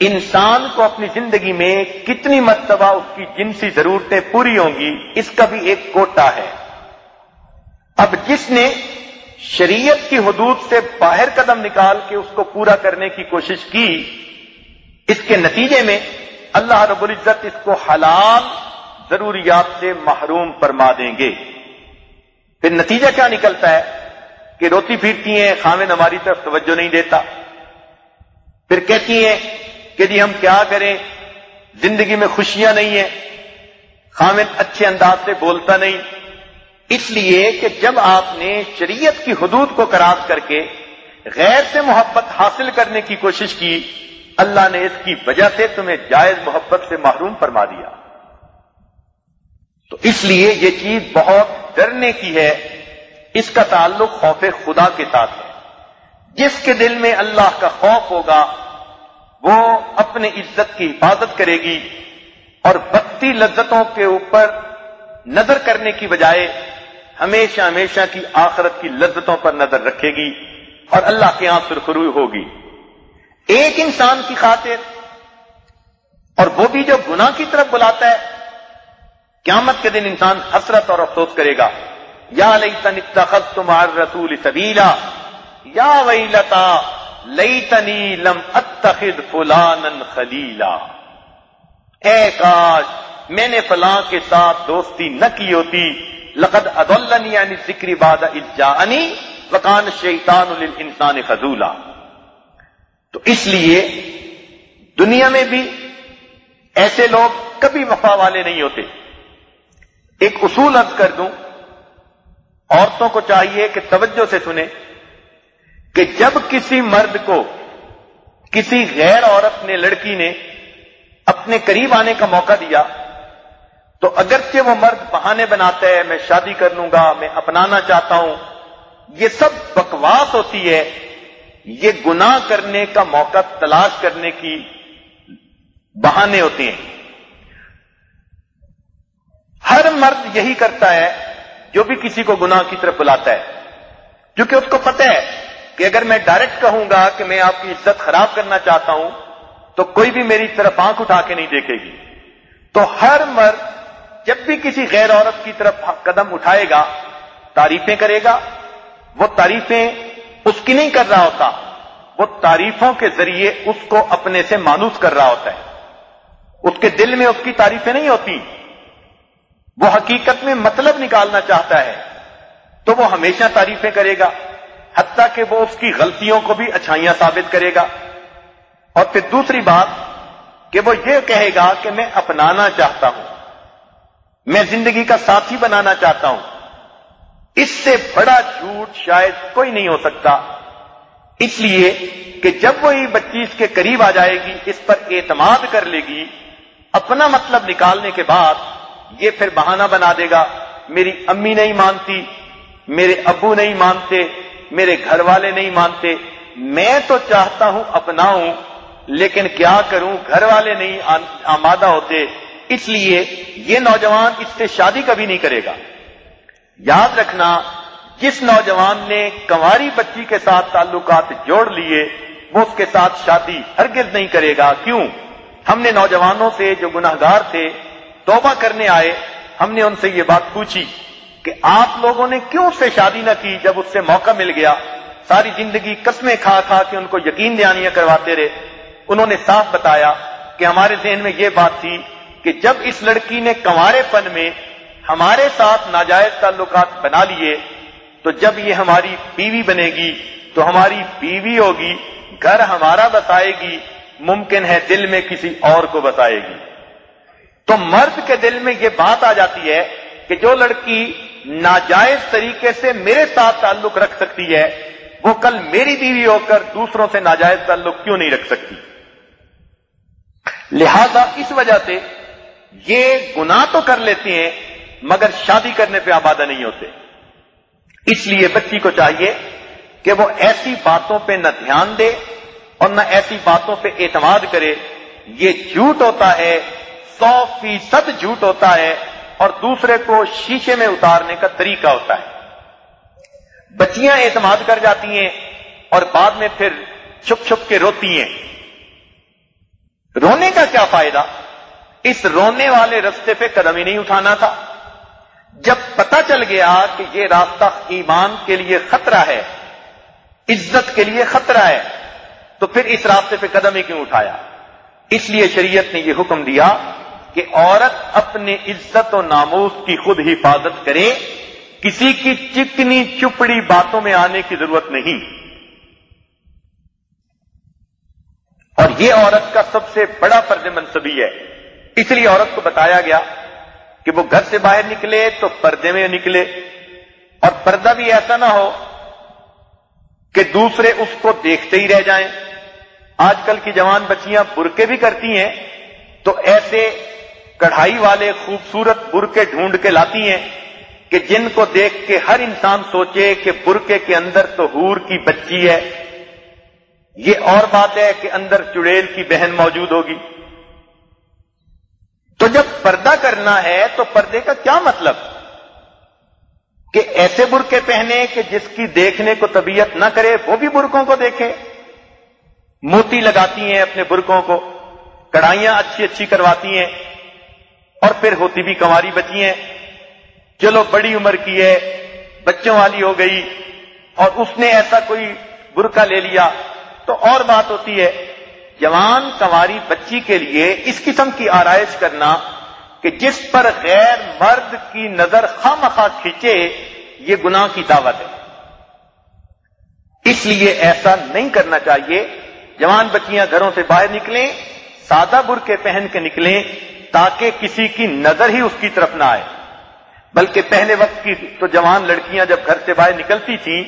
انسان کو اپنی زندگی میں کتنی مرتبہ اس کی جنسی ضرورتیں پوری ہوں گی، اس کا بھی ایک کوٹا ہے۔ اب جس نے شریعت کی حدود سے باہر قدم نکال کے اس کو پورا کرنے کی کوشش کی، اس کے نتیجے میں اللہ رب العزت اس کو حلال ضروریات سے محروم فرما دیں گے۔ پھر نتیجہ کیا نکلتا ہے؟ کہ روتی پھرتی ہیں خامن ہماری طرف توجہ نہیں دیتا۔ پھر کہتی ہیں کہ جی ہم کیا کریں؟ زندگی میں خوشیاں نہیں ہیں۔ خامد اچھے انداز سے بولتا نہیں۔ اس لیے کہ جب آپ نے شریعت کی حدود کو کراس کر کے غیر سے محبت حاصل کرنے کی کوشش کی، اللہ نے اس کی وجہ سے تمہیں جائز محبت سے محروم فرما دیا۔ تو اس لیے یہ چیز بہت ڈرنے کی ہے۔ اس کا تعلق خوف خدا کے ساتھ ہے۔ جس کے دل میں اللہ کا خوف ہوگا وہ اپنے عزت کی حفاظت کرے گی اور بد وقتی لذتوں کے اوپر نظر کرنے کی بجائے ہمیشہ ہمیشہ کی آخرت کی لذتوں پر نظر رکھے گی اور اللہ کے یہاں سرخروئی ہوگی۔ ایک انسان کی خاطر اور وہ بھی جو گناہ کی طرف بلاتا ہے، قیامت کے دن انسان حسرت اور افسوس کرے گا۔ یا لئی تن اتخذ تمہار رسول سبیلا، یا وئی لتا لئی تنی لم اتخذ فلان خلیلا۔ اے کاش، میں نے فلاں کے ساتھ دوستی نہ کی ہوتی۔ لقد ادولنی یعنی ذکری باد اجانی وکان شیطان انسان خزولا تو اس لیے دنیا میں بھی ایسے لوگ کبھی وفا والے نہیں ہوتے۔ ایک اصول عرض کر دوں، عورتوں کو چاہیے کہ توجہ سے سنیں۔ کہ جب کسی مرد کو کسی غیر عورت نے، لڑکی نے اپنے قریب آنے کا موقع دیا، تو اگرچہ وہ مرد بہانے بناتا ہے، میں شادی کر لوں گا، میں اپنانا چاہتا ہوں، یہ سب بکواس ہوتی ہے، یہ گناہ کرنے کا موقع تلاش کرنے کی بہانے ہوتے ہیں۔ ہر مرد یہی کرتا ہے، جو بھی کسی کو گناہ کی طرف بلاتا ہے، کیونکہ اس کو پتہ ہے کہ اگر میں ڈائریکٹ کہوں گا کہ میں آپ کی عزت خراب کرنا چاہتا ہوں، تو کوئی بھی میری طرف آنکھ اٹھا کے نہیں دیکھے گی۔ تو ہر مرد جب بھی کسی غیر عورت کی طرف قدم اٹھائے گا، تعریفیں کرے گا۔ وہ تعریفیں اس کی نہیں کر رہا ہوتا، وہ تعریفوں کے ذریعے اس کو اپنے سے مانوس کر رہا ہوتا ہے۔ اس کے دل میں اس کی تعریفیں نہیں ہوتی۔ وہ حقیقت میں مطلب نکالنا چاہتا ہے، تو وہ ہمیشہ تعریفیں کرے گا۔ حتیٰ کہ وہ اس کی غلطیوں کو بھی اچھائیاں ثابت کرے گا۔ اور پھر دوسری بات کہ وہ یہ کہے گا کہ میں اپنانا چاہتا ہوں۔ میں زندگی کا ساتھی بنانا چاہتا ہوں۔ اس سے بڑا جھوٹ شاید کوئی نہیں ہو سکتا۔ اس لیے کہ جب وہی بچی اس کے قریب آ جائے گی، اس پر اعتماد کر لے گی، اپنا مطلب نکالنے کے بعد یہ پھر بہانہ بنا دے گا، میری امی نہیں مانتی، میرے ابو نہیں مانتے میرے گھر والے نہیں مانتے، میں تو چاہتا ہوں اپناؤں، لیکن کیا کروں؟ گھر والے نہیں آمادہ ہوتے، اس لیے یہ نوجوان اس سے شادی کبھی نہیں کرے گا۔ یاد رکھنا، جس نوجوان نے کنواری بچی کے ساتھ تعلقات جوڑ لیے، وہ اس کے ساتھ شادی ہرگز نہیں کرے گا۔ کیوں؟ ہم نے نوجوانوں سے جو گناہ گار تھے، توبہ کرنے آئے، ہم نے ان سے یہ بات پوچھی۔ کہ آپ لوگوں نے کیوں اس سے شادی نہ کی جب اس سے موقع مل گیا؟ ساری زندگی قسمیں کھا کھا کے ان کو یقین دہانیاں کرواتے رہے۔ انہوں نے صاف بتایا کہ ہمارے ذہن میں یہ بات تھی کہ جب اس لڑکی نے کنوارے پن میں ہمارے ساتھ ناجائز تعلقات بنا لیے، تو جب یہ ہماری بیوی بنے گی، تو ہماری بیوی ہوگی، گھر ہمارا بسائے گی، ممکن ہے دل میں کسی اور کو بسائے گی۔ تو مرد کے دل میں یہ بات آ جاتی ہے کہ جو لڑکی ناجائز طریقے سے میرے ساتھ تعلق رکھ سکتی ہے، وہ کل میری بیوی ہو کر دوسروں سے ناجائز تعلق کیوں نہیں رکھ سکتی؟ لہذا اس وجہ سے یہ گناہ تو کر لیتے ہیں، مگر شادی کرنے پہ آبادہ نہیں ہوتے۔ اس لیے بچی کو چاہیے کہ وہ ایسی باتوں پہ نہ دھیان دے اور نہ ایسی باتوں پہ اعتماد کرے۔ یہ جھوٹ ہوتا ہے، سو فیصد جھوٹ ہوتا ہے۔ اور دوسرے کو شیشے میں اتارنے کا طریقہ ہوتا ہے۔ بچیاں اعتماد کر جاتی ہیں اور بعد میں پھر چھپ چھپ کے روتی ہیں۔ رونے کا کیا فائدہ؟ اس رونے والے رستے پہ قدم ہی نہیں اٹھانا تھا۔ جب پتا چل گیا کہ یہ راستہ ایمان کے لیے خطرہ ہے، عزت کے لیے خطرہ ہے، تو پھر اس راستے پہ قدم ہی کیوں اٹھایا؟ اس لیے شریعت نے یہ حکم دیا کہ عورت اپنی عزت و ناموس کی خود حفاظت کرے، کسی کی چکنی چپڑی باتوں میں آنے کی ضرورت نہیں۔ اور یہ عورت کا سب سے بڑا فرض منصبی ہے۔ اس لیے عورت کو بتایا گیا کہ وہ گھر سے باہر نکلے تو پردے میں نکلے۔ اور پردہ بھی ایسا نہ ہو کہ دوسرے اس کو دیکھتے ہی رہ جائیں۔ آج کل کی جوان بچیاں برکے بھی کرتی ہیں تو ایسے کڑھائی والے خوبصورت برکے ڈھونڈ کے لاتی ہیں کہ جن کو دیکھ کے ہر انسان سوچے کہ برکے کے اندر تو ہور کی بچی ہے۔ یہ اور بات ہے کہ اندر چڑیل کی بہن موجود ہوگی۔ تو جب پردہ کرنا ہے تو پردے کا کیا مطلب؟ کہ ایسے برقے پہنے کہ جس کی دیکھنے کو طبیعت نہ کرے، وہ بھی برقوں کو دیکھے۔ موتی لگاتی ہیں اپنے برقوں کو، کڑھائیاں اچھی اچھی کرواتی ہیں۔ اور پھر ہوتی بھی کنواری بچی ہیں۔ چلو بڑی عمر کی ہے، بچوں والی ہو گئی اور اس نے ایسا کوئی برقع لے لیا، تو اور بات ہوتی ہے، جوان کنواری بچی کے لیے اس قسم کی آرائش کرنا کہ جس پر غیر مرد کی نظر خام خواہ کھینچے، یہ گناہ کی دعوت ہے۔ اس لیے ایسا نہیں کرنا چاہیے، جوان بچیاں گھروں سے باہر نکلیں، سادہ برقے پہن کے نکلیں تاکہ کسی کی نظر ہی اس کی طرف نہ آئے۔ بلکہ پہلے وقت کی تو جوان لڑکیاں جب گھر سے باہر نکلتی تھیں،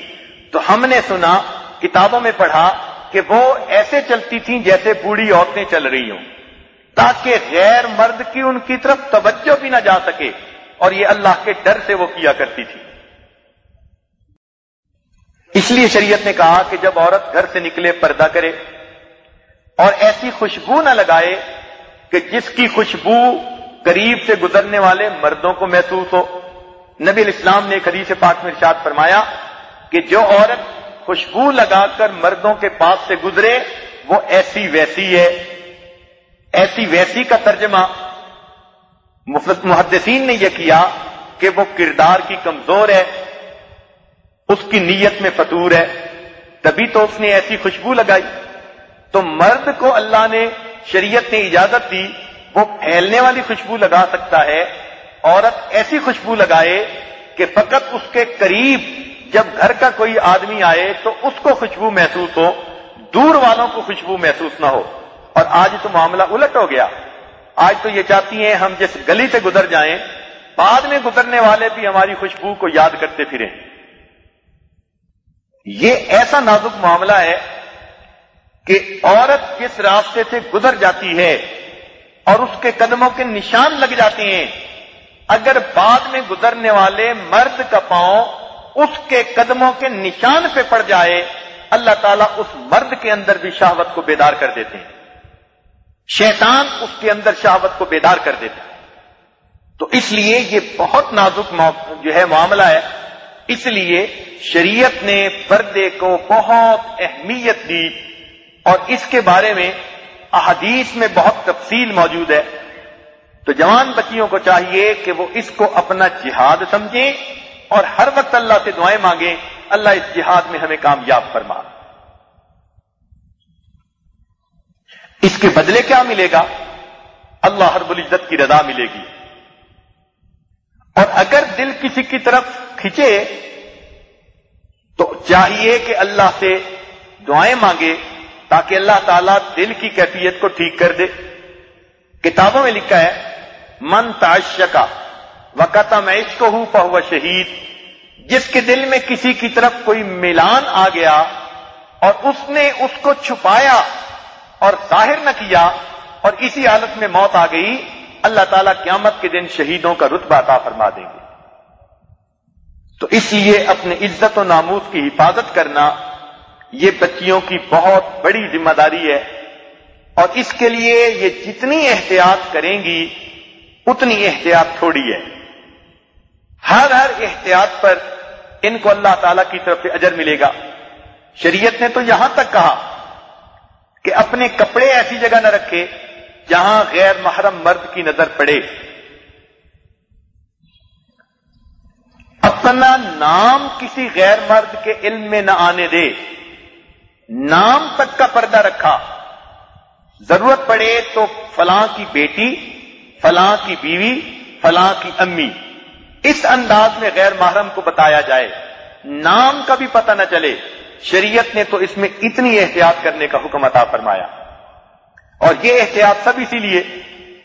تو ہم نے سنا، کتابوں میں پڑھا کہ وہ ایسے چلتی تھیں جیسے بوڑھی عورتیں چل رہی ہوں۔ تاکہ غیر مرد کی ان کی طرف توجہ بھی نہ جا سکے، اور یہ اللہ کے ڈر سے وہ کیا کرتی تھی اس لیے شریعت نے کہا کہ جب عورت گھر سے نکلے، پردہ کرے اور ایسی خوشبو نہ لگائے کہ جس کی خوشبو قریب سے گزرنے والے مردوں کو محسوس ہو۔ نبی الاسلام نے ایک حدیث پاک میں ارشاد فرمایا کہ جو عورت خوشبو لگا کر مردوں کے پاس سے گزرے، وہ ایسی ویسی ہے۔ ایسی ویسی کا ترجمہ محدثین نے یہ کیا کہ وہ کردار کی کمزور ہے، اس کی نیت میں فطور ہے۔ تبھی تو اس نے ایسی خوشبو لگائی۔ تو مرد کو اللہ نے شریعت نے اجازت دی، وہ پھیلنے والی خوشبو لگا سکتا ہے۔ عورت ایسی خوشبو لگائے کہ فقط اس کے قریب جب گھر کا کوئی آدمی آئے تو اس کو خوشبو محسوس ہو، دور والوں کو خوشبو محسوس نہ ہو۔ اور آج تو معاملہ الٹ ہو گیا۔ آج تو یہ چاہتی ہیں ہم جس گلی سے گزر جائیں، بعد میں گزرنے والے بھی ہماری خوشبو کو یاد کرتے پھریں۔ یہ ایسا نازک معاملہ ہے کہ عورت جس راستے سے گزر جاتی ہے اور اس کے قدموں کے نشان لگ جاتے ہیں۔ اگر بعد میں گزرنے والے مرد کا پاؤں اس کے قدموں کے نشان پہ پڑ جائے، اللہ تعالیٰ اس مرد کے اندر بھی شہوت کو بیدار کر دیتے ہیں۔ شیطان اس کے اندر شہوت کو بیدار کر دیتا ہے۔ تو اس لیے یہ بہت نازک جو ہے معاملہ ہے۔ اس لیے شریعت نے پردے کو بہت اہمیت دی۔ اور اس کے بارے میں احادیث میں بہت تفصیل موجود ہے۔ تو جوان بچیوں کو چاہیے کہ وہ اس کو اپنا جہاد سمجھیں اور ہر وقت اللہ سے دعائیں مانگیں۔ اللہ اس جہاد میں ہمیں کامیاب فرما۔ اس کے بدلے کیا ملے گا؟ اللہ ہر العزت کی رضا ملے گی۔ اور اگر دل کسی کی طرف کھچے تو چاہیے کہ اللہ سے دعائیں مانگے۔ تاکہ اللہ تعالیٰ دل کی کیفیت کو ٹھیک کر دے۔ کتابوں میں لکھا ہے، من تعشقا وقت میں اس کو ہوں پہو شہید جس کے دل میں کسی کی طرف کوئی میلان آ گیا اور اس نے اس کو چھپایا اور ظاہر نہ کیا اور اسی حالت میں موت آ گئی، اللہ تعالیٰ قیامت کے دن شہیدوں کا رتبہ عطا فرما دیں گے۔ تو اس لیے اپنے عزت و ناموس کی حفاظت کرنا یہ بچیوں کی بہت بڑی ذمہ داری ہے اور اس کے لیے یہ جتنی احتیاط کریں گی، اتنی احتیاط تھوڑی ہے۔ ہر ہر احتیاط پر ان کو اللہ تعالی کی طرف سے اجر ملے گا۔ شریعت نے تو یہاں تک کہا کہ اپنے کپڑے ایسی جگہ نہ رکھے جہاں غیر محرم مرد کی نظر پڑے۔ اپنا نام کسی غیر مرد کے علم میں نہ آنے دے۔ نام تک کا پردہ رکھا۔ ضرورت پڑے تو فلاں کی بیٹی، فلاں کی بیوی، فلاں کی امی۔ اس انداز میں غیر محرم کو بتایا جائے۔ نام کا بھی پتہ نہ چلے۔ شریعت نے تو اس میں اتنی احتیاط کرنے کا حکم عطا فرمایا۔ اور یہ احتیاط سب اسی لیے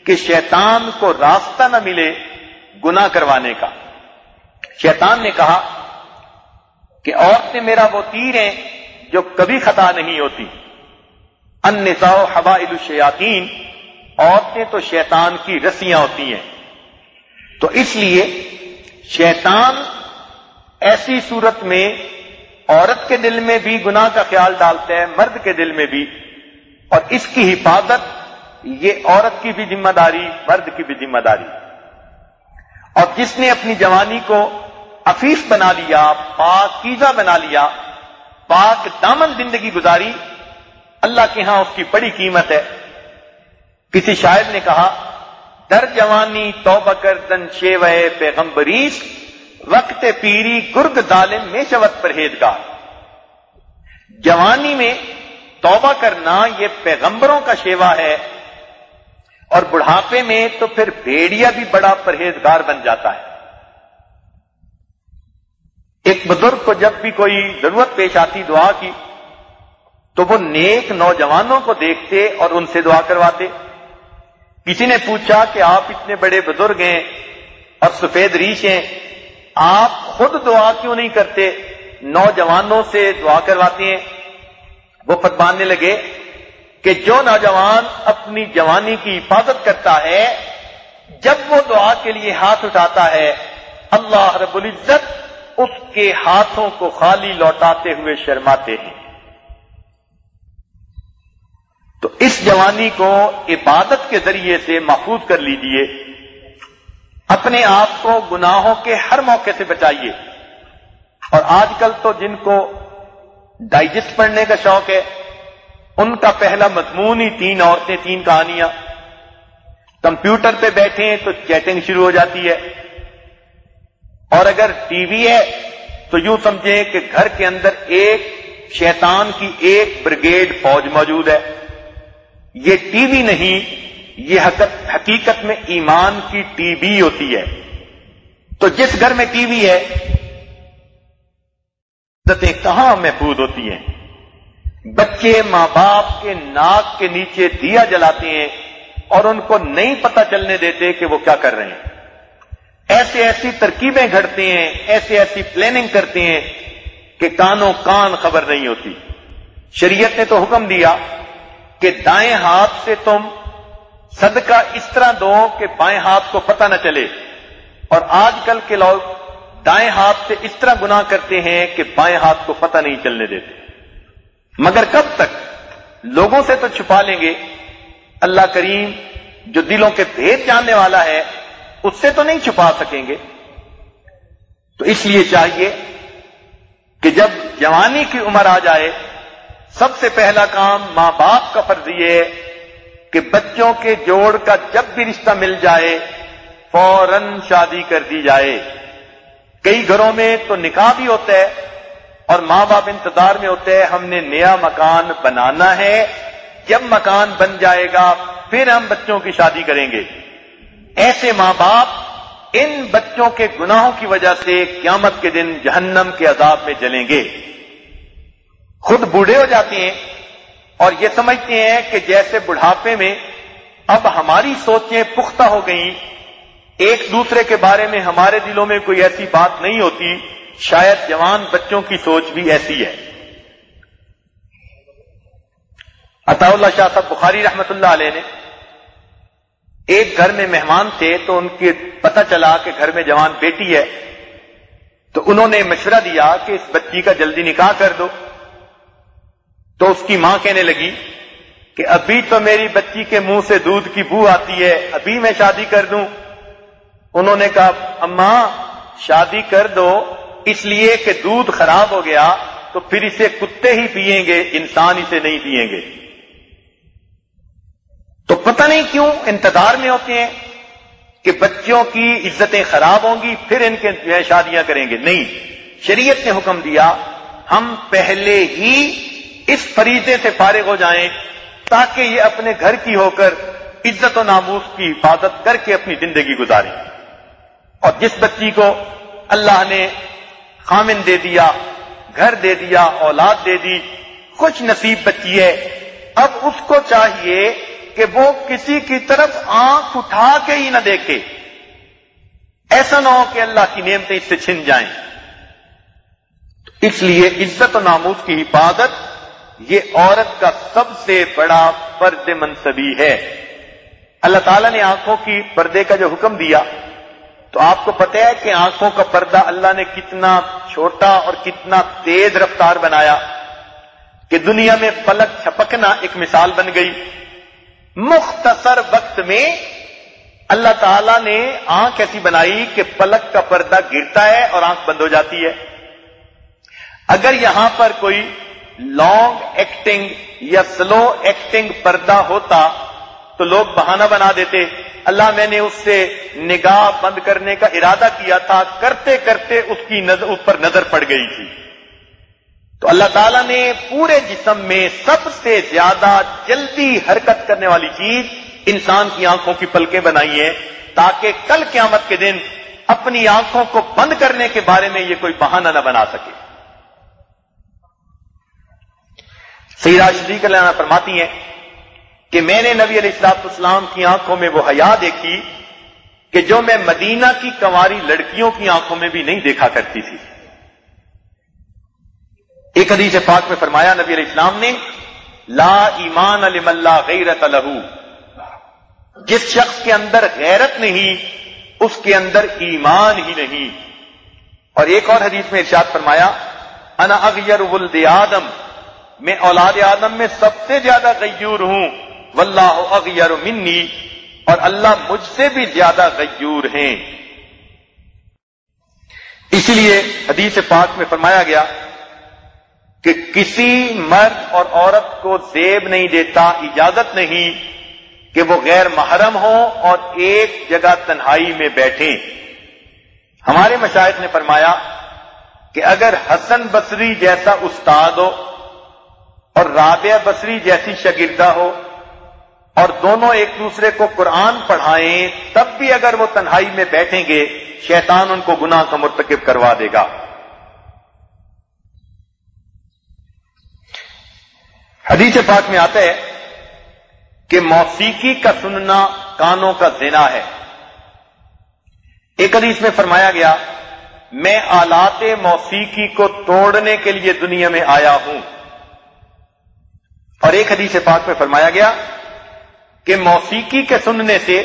کہ شیطان کو راستہ نہ ملے گنا کروانے کا۔ شیطان نے کہا کہ عورتیں میرا وہ تیر ہیں جو کبھی خطا نہیں ہوتی۔ ان نساء حوا الشیاتین عورتیں تو شیطان کی رسیاں ہوتی ہیں۔ تو اس لیے شیطان ایسی صورت میں عورت کے دل میں بھی گناہ کا خیال ڈالتا ہے، مرد کے دل میں بھی۔ اور اس کی حفاظت، یہ عورت کی بھی ذمہ داری، مرد کی بھی ذمہ داری۔ اور جس نے اپنی جوانی کو افیف بنا لیا، پاکیزہ بنا لیا پاک دامن زندگی گزاری، اللہ کے ہاں اس کی بڑی قیمت ہے۔ کسی شاعر نے کہا، در جوانی تو بکر دن شیوے پیغمبریس، وقت پیری گرگ دالم میں شوت پرہیزگار۔ جوانی میں توبہ کرنا یہ پیغمبروں کا شیوا ہے، اور بڑھاپے میں تو پھر بھیڑیا بھی بڑا پرہیزگار بن جاتا ہے۔ ایک بزرگ کو جب بھی کوئی ضرورت پیش آتی دعا کی، تو وہ نیک نوجوانوں کو دیکھتے اور ان سے دعا کرواتے۔ کسی نے پوچھا کہ آپ اتنے بڑے بزرگ ہیں اور سفید ریش ہیں، آپ خود دعا کیوں نہیں کرتے؟ نوجوانوں سے دعا کرواتے ہیں۔ وہ فتماننے لگے کہ جو نوجوان اپنی جوانی کی حفاظت کرتا ہے، جب وہ دعا کے لیے ہاتھ اٹھاتا ہے، اللہ رب العزت اس کے ہاتھوں کو خالی لوٹاتے ہوئے شرماتے ہیں۔ تو اس جوانی کو عبادت کے ذریعے سے محفوظ کر لیجیے۔ اپنے آپ کو گناہوں کے ہر موقع سے بچائیے۔ اور آج کل تو جن کو ڈائجسٹ پڑھنے کا شوق ہے، ان کا پہلا مضمون ہی تین عورتیں، تین کہانیاں۔ کمپیوٹر پہ بیٹھے ہیں تو چیٹنگ شروع ہو جاتی ہے۔ اور اگر ٹی وی ہے تو یوں سمجھیں کہ گھر کے اندر ایک شیطان کی ایک بریگیڈ فوج موجود ہے۔ یہ ٹی وی نہیں، یہ حقیقت میں ایمان کی ٹی وی ہوتی ہے۔ تو جس گھر میں ٹی وی ہے، عزتیں کہاں محفوظ ہوتی ہیں؟ بچے ماں باپ کے ناک کے نیچے دیا جلاتے ہیں اور ان کو نہیں پتا چلنے دیتے کہ وہ کیا کر رہے ہیں۔ ایسے ایسی ترکیبیں گھڑتے ہیں ایسے ایسی پلاننگ کرتے ہیں کہ کانوں کان خبر نہیں ہوتی۔ شریعت نے تو حکم دیا کہ دائیں ہاتھ سے تم صدقہ اس طرح دو کہ بائیں ہاتھ کو پتہ نہ چلے۔ اور آج کل کے لوگ دائیں ہاتھ سے اس طرح گناہ کرتے ہیں کہ بائیں ہاتھ کو پتہ نہیں چلنے دیتے۔ مگر کب تک؟ لوگوں سے تو چھپا لیں گے۔ اللہ کریم جو دلوں کے بھید جاننے والا ہے اس سے تو نہیں چھپا سکیں گے۔ تو اس لیے چاہیے کہ جب جوانی کی عمر آ جائے، سب سے پہلا کام ماں باپ کا فرض یہ ہے کہ بچوں کے جوڑ کا جب بھی رشتہ مل جائے، فوراً شادی کر دی جائے۔ کئی گھروں میں تو نکاح بھی ہوتا ہے اور ماں باپ انتظار میں ہوتے ہیں، ہم نے نیا مکان بنانا ہے۔ جب مکان بن جائے گا، پھر ہم بچوں کی شادی کریں گے۔ ایسے ماں باپ ان بچوں کے گناہوں کی وجہ سے قیامت کے دن جہنم کے عذاب میں جلیں گے۔ خود بوڑھے ہو جاتے ہیں اور یہ سمجھتے ہیں کہ جیسے بڑھاپے میں اب ہماری سوچیں پختہ ہو گئیں، ایک دوسرے کے بارے میں ہمارے دلوں میں کوئی ایسی بات نہیں ہوتی، شاید جوان بچوں کی سوچ بھی ایسی ہے۔ عطا اللہ شاہ صاحب بخاری رحمت اللہ علیہ نے ایک گھر میں مہمان تھے تو ان کے پتہ چلا کہ گھر میں جوان بیٹی ہے۔ تو انہوں نے مشورہ دیا کہ اس بچی کا جلدی نکاح کر دو۔ تو اس کی ماں کہنے لگی کہ ابھی تو میری بچی کے منہ سے دودھ کی بو آتی ہے، ابھی میں شادی کر دوں۔ انہوں نے کہا، اماں، شادی کر دو، اس لیے کہ دودھ خراب ہو گیا تو پھر اسے کتے ہی پیئیں گے، انسان اسے نہیں پیئیں گے۔ پتہ نہیں کیوں انتظار میں ہوتے ہیں کہ بچوں کی عزتیں خراب ہوں گی، پھر ان کے شادیاں کریں گے۔ نہیں، شریعت نے حکم دیا، ہم پہلے ہی اس فریضے سے فارغ ہو جائیں تاکہ یہ اپنے گھر کی ہو کر عزت و ناموس کی حفاظت کر کے اپنی زندگی گزارے اور جس بچی کو اللہ نے خامن دے دیا، گھر دے دیا، اولاد دے دی، خوش نصیب بچی ہے، اب اس کو چاہیے کہ وہ کسی کی طرف آنکھ اٹھا کے ہی نہ دیکھے۔ ایسا نہ ہو کہ اللہ کی نعمتیں اس سے چھن جائیں۔ اس لیے عزت و ناموس کی حفاظت یہ عورت کا سب سے بڑا فرد منصبی ہے۔ اللہ تعالیٰ نے آنکھوں کی پردے کا جو حکم دیا، تو آپ کو پتہ ہے کہ آنکھوں کا پردہ اللہ نے کتنا چھوٹا اور کتنا تیز رفتار بنایا کہ دنیا میں پلک چھپکنا ایک مثال بن گئی۔ مختصر وقت میں اللہ تعالی نے آنکھ ایسی بنائی کہ پلک کا پردہ گرتا ہے اور آنکھ بند ہو جاتی ہے۔ اگر یہاں پر کوئی لانگ ایکٹنگ یا سلو ایکٹنگ پردہ ہوتا تو لوگ بہانہ بنا دیتے۔ اللہ میں نے اس سے نگاہ بند کرنے کا ارادہ کیا تھا۔ کرتے کرتے اس کی نظر اس پر نظر پڑ گئی تھی۔ تو اللہ تعالیٰ نے پورے جسم میں سب سے زیادہ جلدی حرکت کرنے والی چیز انسان کی آنکھوں کی پلکیں بنائی ہیں تاکہ کل قیامت کے دن اپنی آنکھوں کو بند کرنے کے بارے میں یہ کوئی بہانہ نہ بنا سکے۔ سیرا شریف اللہ فرماتی ہیں کہ میں نے نبی علیہ السلاط اسلام کی آنکھوں میں وہ حیا دیکھی کہ جو میں مدینہ کی کنواری لڑکیوں کی آنکھوں میں بھی نہیں دیکھا کرتی تھی۔ ایک حدیث پاک میں فرمایا، نبی علیہ السلام نے، لا ایمان علم اللہ غیرت لہو۔ جس شخص کے اندر غیرت نہیں، اس کے اندر ایمان ہی نہیں۔ اور ایک اور حدیث میں ارشاد فرمایا، انا اغیر ولد آدم۔ میں اولاد آدم میں سب سے زیادہ غیور ہوں۔ واللہ اغیر منی۔ اور اللہ مجھ سے بھی زیادہ غیور ہیں۔ اس لیے حدیث پاک میں فرمایا گیا کہ کسی مرد اور عورت کو زیب نہیں دیتا، اجازت نہیں کہ وہ غیر محرم ہو اور ایک جگہ تنہائی میں بیٹھیں۔ ہمارے مشاہد نے فرمایا کہ اگر حسن بصری جیسا استاد ہو اور رابعہ بصری جیسی شگردہ ہو اور دونوں ایک دوسرے کو قرآن پڑھائیں، تب بھی اگر وہ تنہائی میں بیٹھیں گے، شیطان ان کو گناہ کا مرتکب کروا دے گا۔ حدیث پاک میں آتا ہے کہ موسیقی کا سننا کانوں کا زنا ہے۔ ایک حدیث میں فرمایا گیا، میں آلات موسیقی کو توڑنے کے لیے دنیا میں آیا ہوں۔ اور ایک حدیث پاک میں فرمایا گیا کہ موسیقی کے سننے سے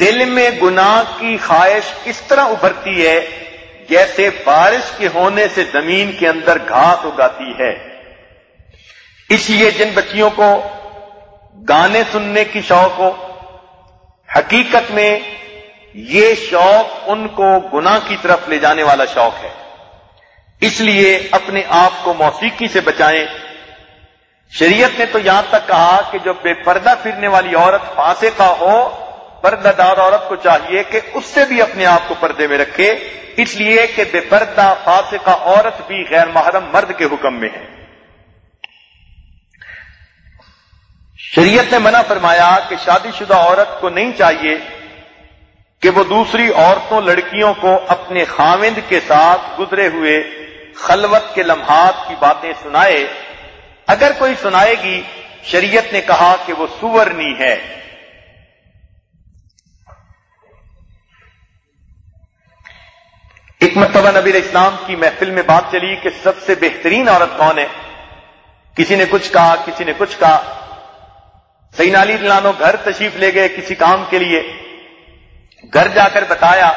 دل میں گناہ کی خواہش اس طرح ابھرتی ہے جیسے بارش کے ہونے سے زمین کے اندر گھاس اگاتی ہے۔ اس لیے جن بچیوں کو گانے سننے کی شوق ہو، حقیقت میں یہ شوق ان کو گناہ کی طرف لے جانے والا شوق ہے۔ اس لیے اپنے آپ کو موسیقی سے بچائیں۔ شریعت نے تو یہاں تک کہا کہ جو بے پردہ پھرنے والی عورت پاسے کا ہو، پردہ دار عورت کو چاہیے کہ اس سے بھی اپنے آپ کو پردے میں رکھے۔ اس لیے کہ بے پردہ فاسے کا عورت بھی غیر محرم مرد کے حکم میں ہے۔ شریعت نے منع فرمایا کہ شادی شدہ عورت کو نہیں چاہیے کہ وہ دوسری عورتوں، لڑکیوں کو اپنے خاوند کے ساتھ گزرے ہوئے خلوت کے لمحات کی باتیں سنائے۔ اگر کوئی سنائے گی، شریعت نے کہا کہ وہ سورنی ہے۔ ایک مرتبہ نبی اسلام کی محفل میں بات چلی کہ سب سے بہترین عورت کون ہے؟ کسی نے کچھ کہا، کسی نے کچھ کہا۔ سین علی لانو گھر تشریف لے گئے کسی کام کے لیے۔ گھر جا کر بتایا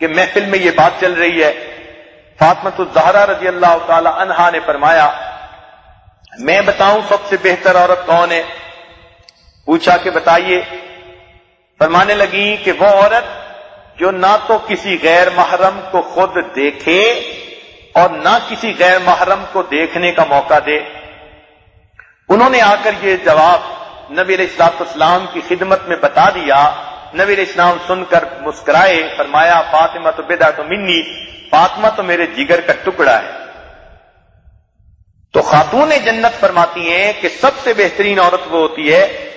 کہ محفل میں یہ بات چل رہی ہے۔ فاطمت الزہرا رضی اللہ تعالی عنہا نے فرمایا، میں بتاؤں سب سے بہتر عورت کون ہے؟ پوچھا کہ بتائیے۔ فرمانے لگی کہ وہ عورت جو نہ تو کسی غیر محرم کو خود دیکھے اور نہ کسی غیر محرم کو دیکھنے کا موقع دے۔ انہوں نے آ کر یہ جواب نبی علیہ السلاط اسلام کی خدمت میں بتا دیا۔ نبی علیہ السلام سن کر مسکرائے، فرمایا، فاطمہ تو بدا تو منی، فاطمہ تو میرے جگر کا ٹکڑا ہے۔ تو خاتون جنت فرماتی ہیں کہ سب سے بہترین عورت وہ ہوتی ہے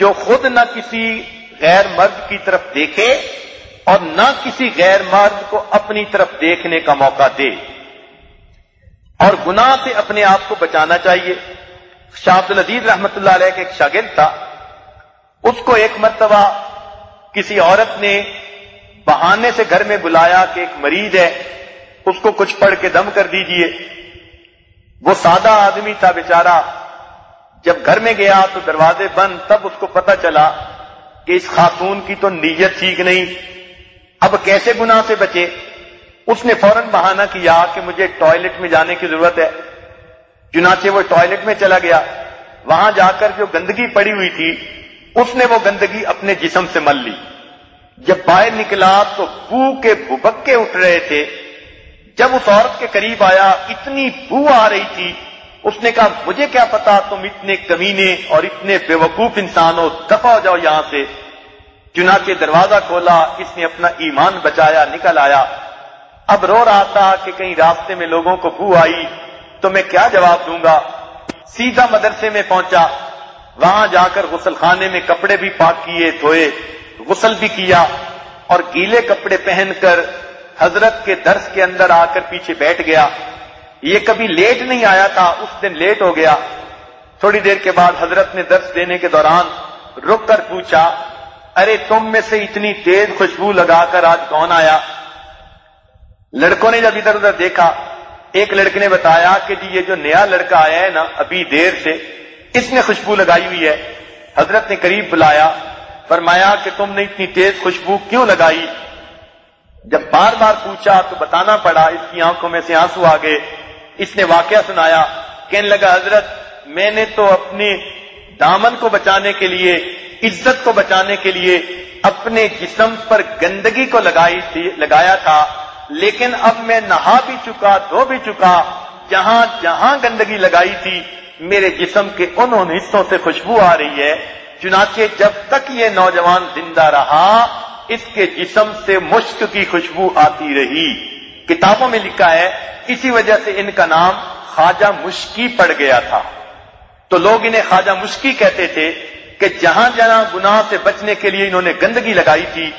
جو خود نہ کسی غیر مرد کی طرف دیکھے اور نہ کسی غیر مرد کو اپنی طرف دیکھنے کا موقع دے۔ اور گناہ سے اپنے آپ کو بچانا چاہیے۔ شاہ عبد العزیز رحمت اللہ علیہ کا ایک شاگرد تھا۔ اس کو ایک مرتبہ کسی عورت نے بہانے سے گھر میں بلایا کہ ایک مریض ہے، اس کو کچھ پڑھ کے دم کر دیجیے۔ وہ سادہ آدمی تھا بیچارہ۔ جب گھر میں گیا تو دروازے بند، تب اس کو پتا چلا کہ اس خاتون کی تو نیت ٹھیک نہیں۔ اب کیسے گناہ سے بچے؟ اس نے فوراً بہانہ کیا کہ مجھے ٹوائلٹ میں جانے کی ضرورت ہے۔ چنانچہ وہ ٹوائلٹ میں چلا گیا۔ وہاں جا کر جو گندگی پڑی ہوئی تھی، اس نے وہ گندگی اپنے جسم سے مل لی۔ جب باہر نکلا تو بو کے ببکے اٹھ رہے تھے۔ جب اس عورت کے قریب آیا، اتنی بو آ رہی تھی۔ اس نے کہا، مجھے کیا پتا، تم اتنے کمینے اور اتنے بے وقوف انسان ہو، دفع ہو جاؤ یہاں سے۔ چنانچہ دروازہ کھولا، اس نے اپنا ایمان بچایا، نکل آیا۔ اب رو رہا تھا کہ کہیں راستے میں لوگوں کو بو آئی۔ تو میں کیا جواب دوں گا؟ سیدھا مدرسے میں پہنچا۔ وہاں جا کر غسل خانے میں کپڑے بھی پاک کیے، دھوئے، غسل بھی کیا اور گیلے کپڑے پہن کر حضرت کے درس کے اندر آ کر پیچھے بیٹھ گیا۔ یہ کبھی لیٹ نہیں آیا تھا، اس دن لیٹ ہو گیا۔ تھوڑی دیر کے بعد حضرت نے درس دینے کے دوران رک کر پوچھا، ارے تم میں سے اتنی تیز خوشبو لگا کر آج کون آیا؟ لڑکوں نے جب ادھر ادھر دیکھا ایک لڑکے نے بتایا کہ جی یہ جو نیا لڑکا آیا ہے نا ابھی دیر سے، اس نے خوشبو لگائی ہوئی ہے۔ حضرت نے قریب بلایا، فرمایا کہ تم نے اتنی تیز خوشبو کیوں لگائی؟ جب بار بار پوچھا تو بتانا پڑا، اس کی آنکھوں میں سے آنسو آ گئے۔ اس نے واقعہ سنایا، کہنے لگا، حضرت، میں نے تو اپنے دامن کو بچانے کے لیے، عزت کو بچانے کے لیے اپنے جسم پر گندگی کو لگائی تھی، لگایا تھا۔ لیکن اب میں نہا بھی چکا، دھو بھی چکا، جہاں جہاں گندگی لگائی تھی، میرے جسم کے ان ان حصوں سے خوشبو آ رہی ہے۔ چنانچہ جب تک یہ نوجوان زندہ رہا، اس کے جسم سے مشک کی خوشبو آتی رہی۔ کتابوں میں لکھا ہے، اسی وجہ سے ان کا نام خواجہ مشکی پڑ گیا تھا۔ تو لوگ انہیں خواجہ مشکی کہتے تھے کہ جہاں جہاں گناہ سے بچنے کے لیے انہوں نے گندگی لگائی تھی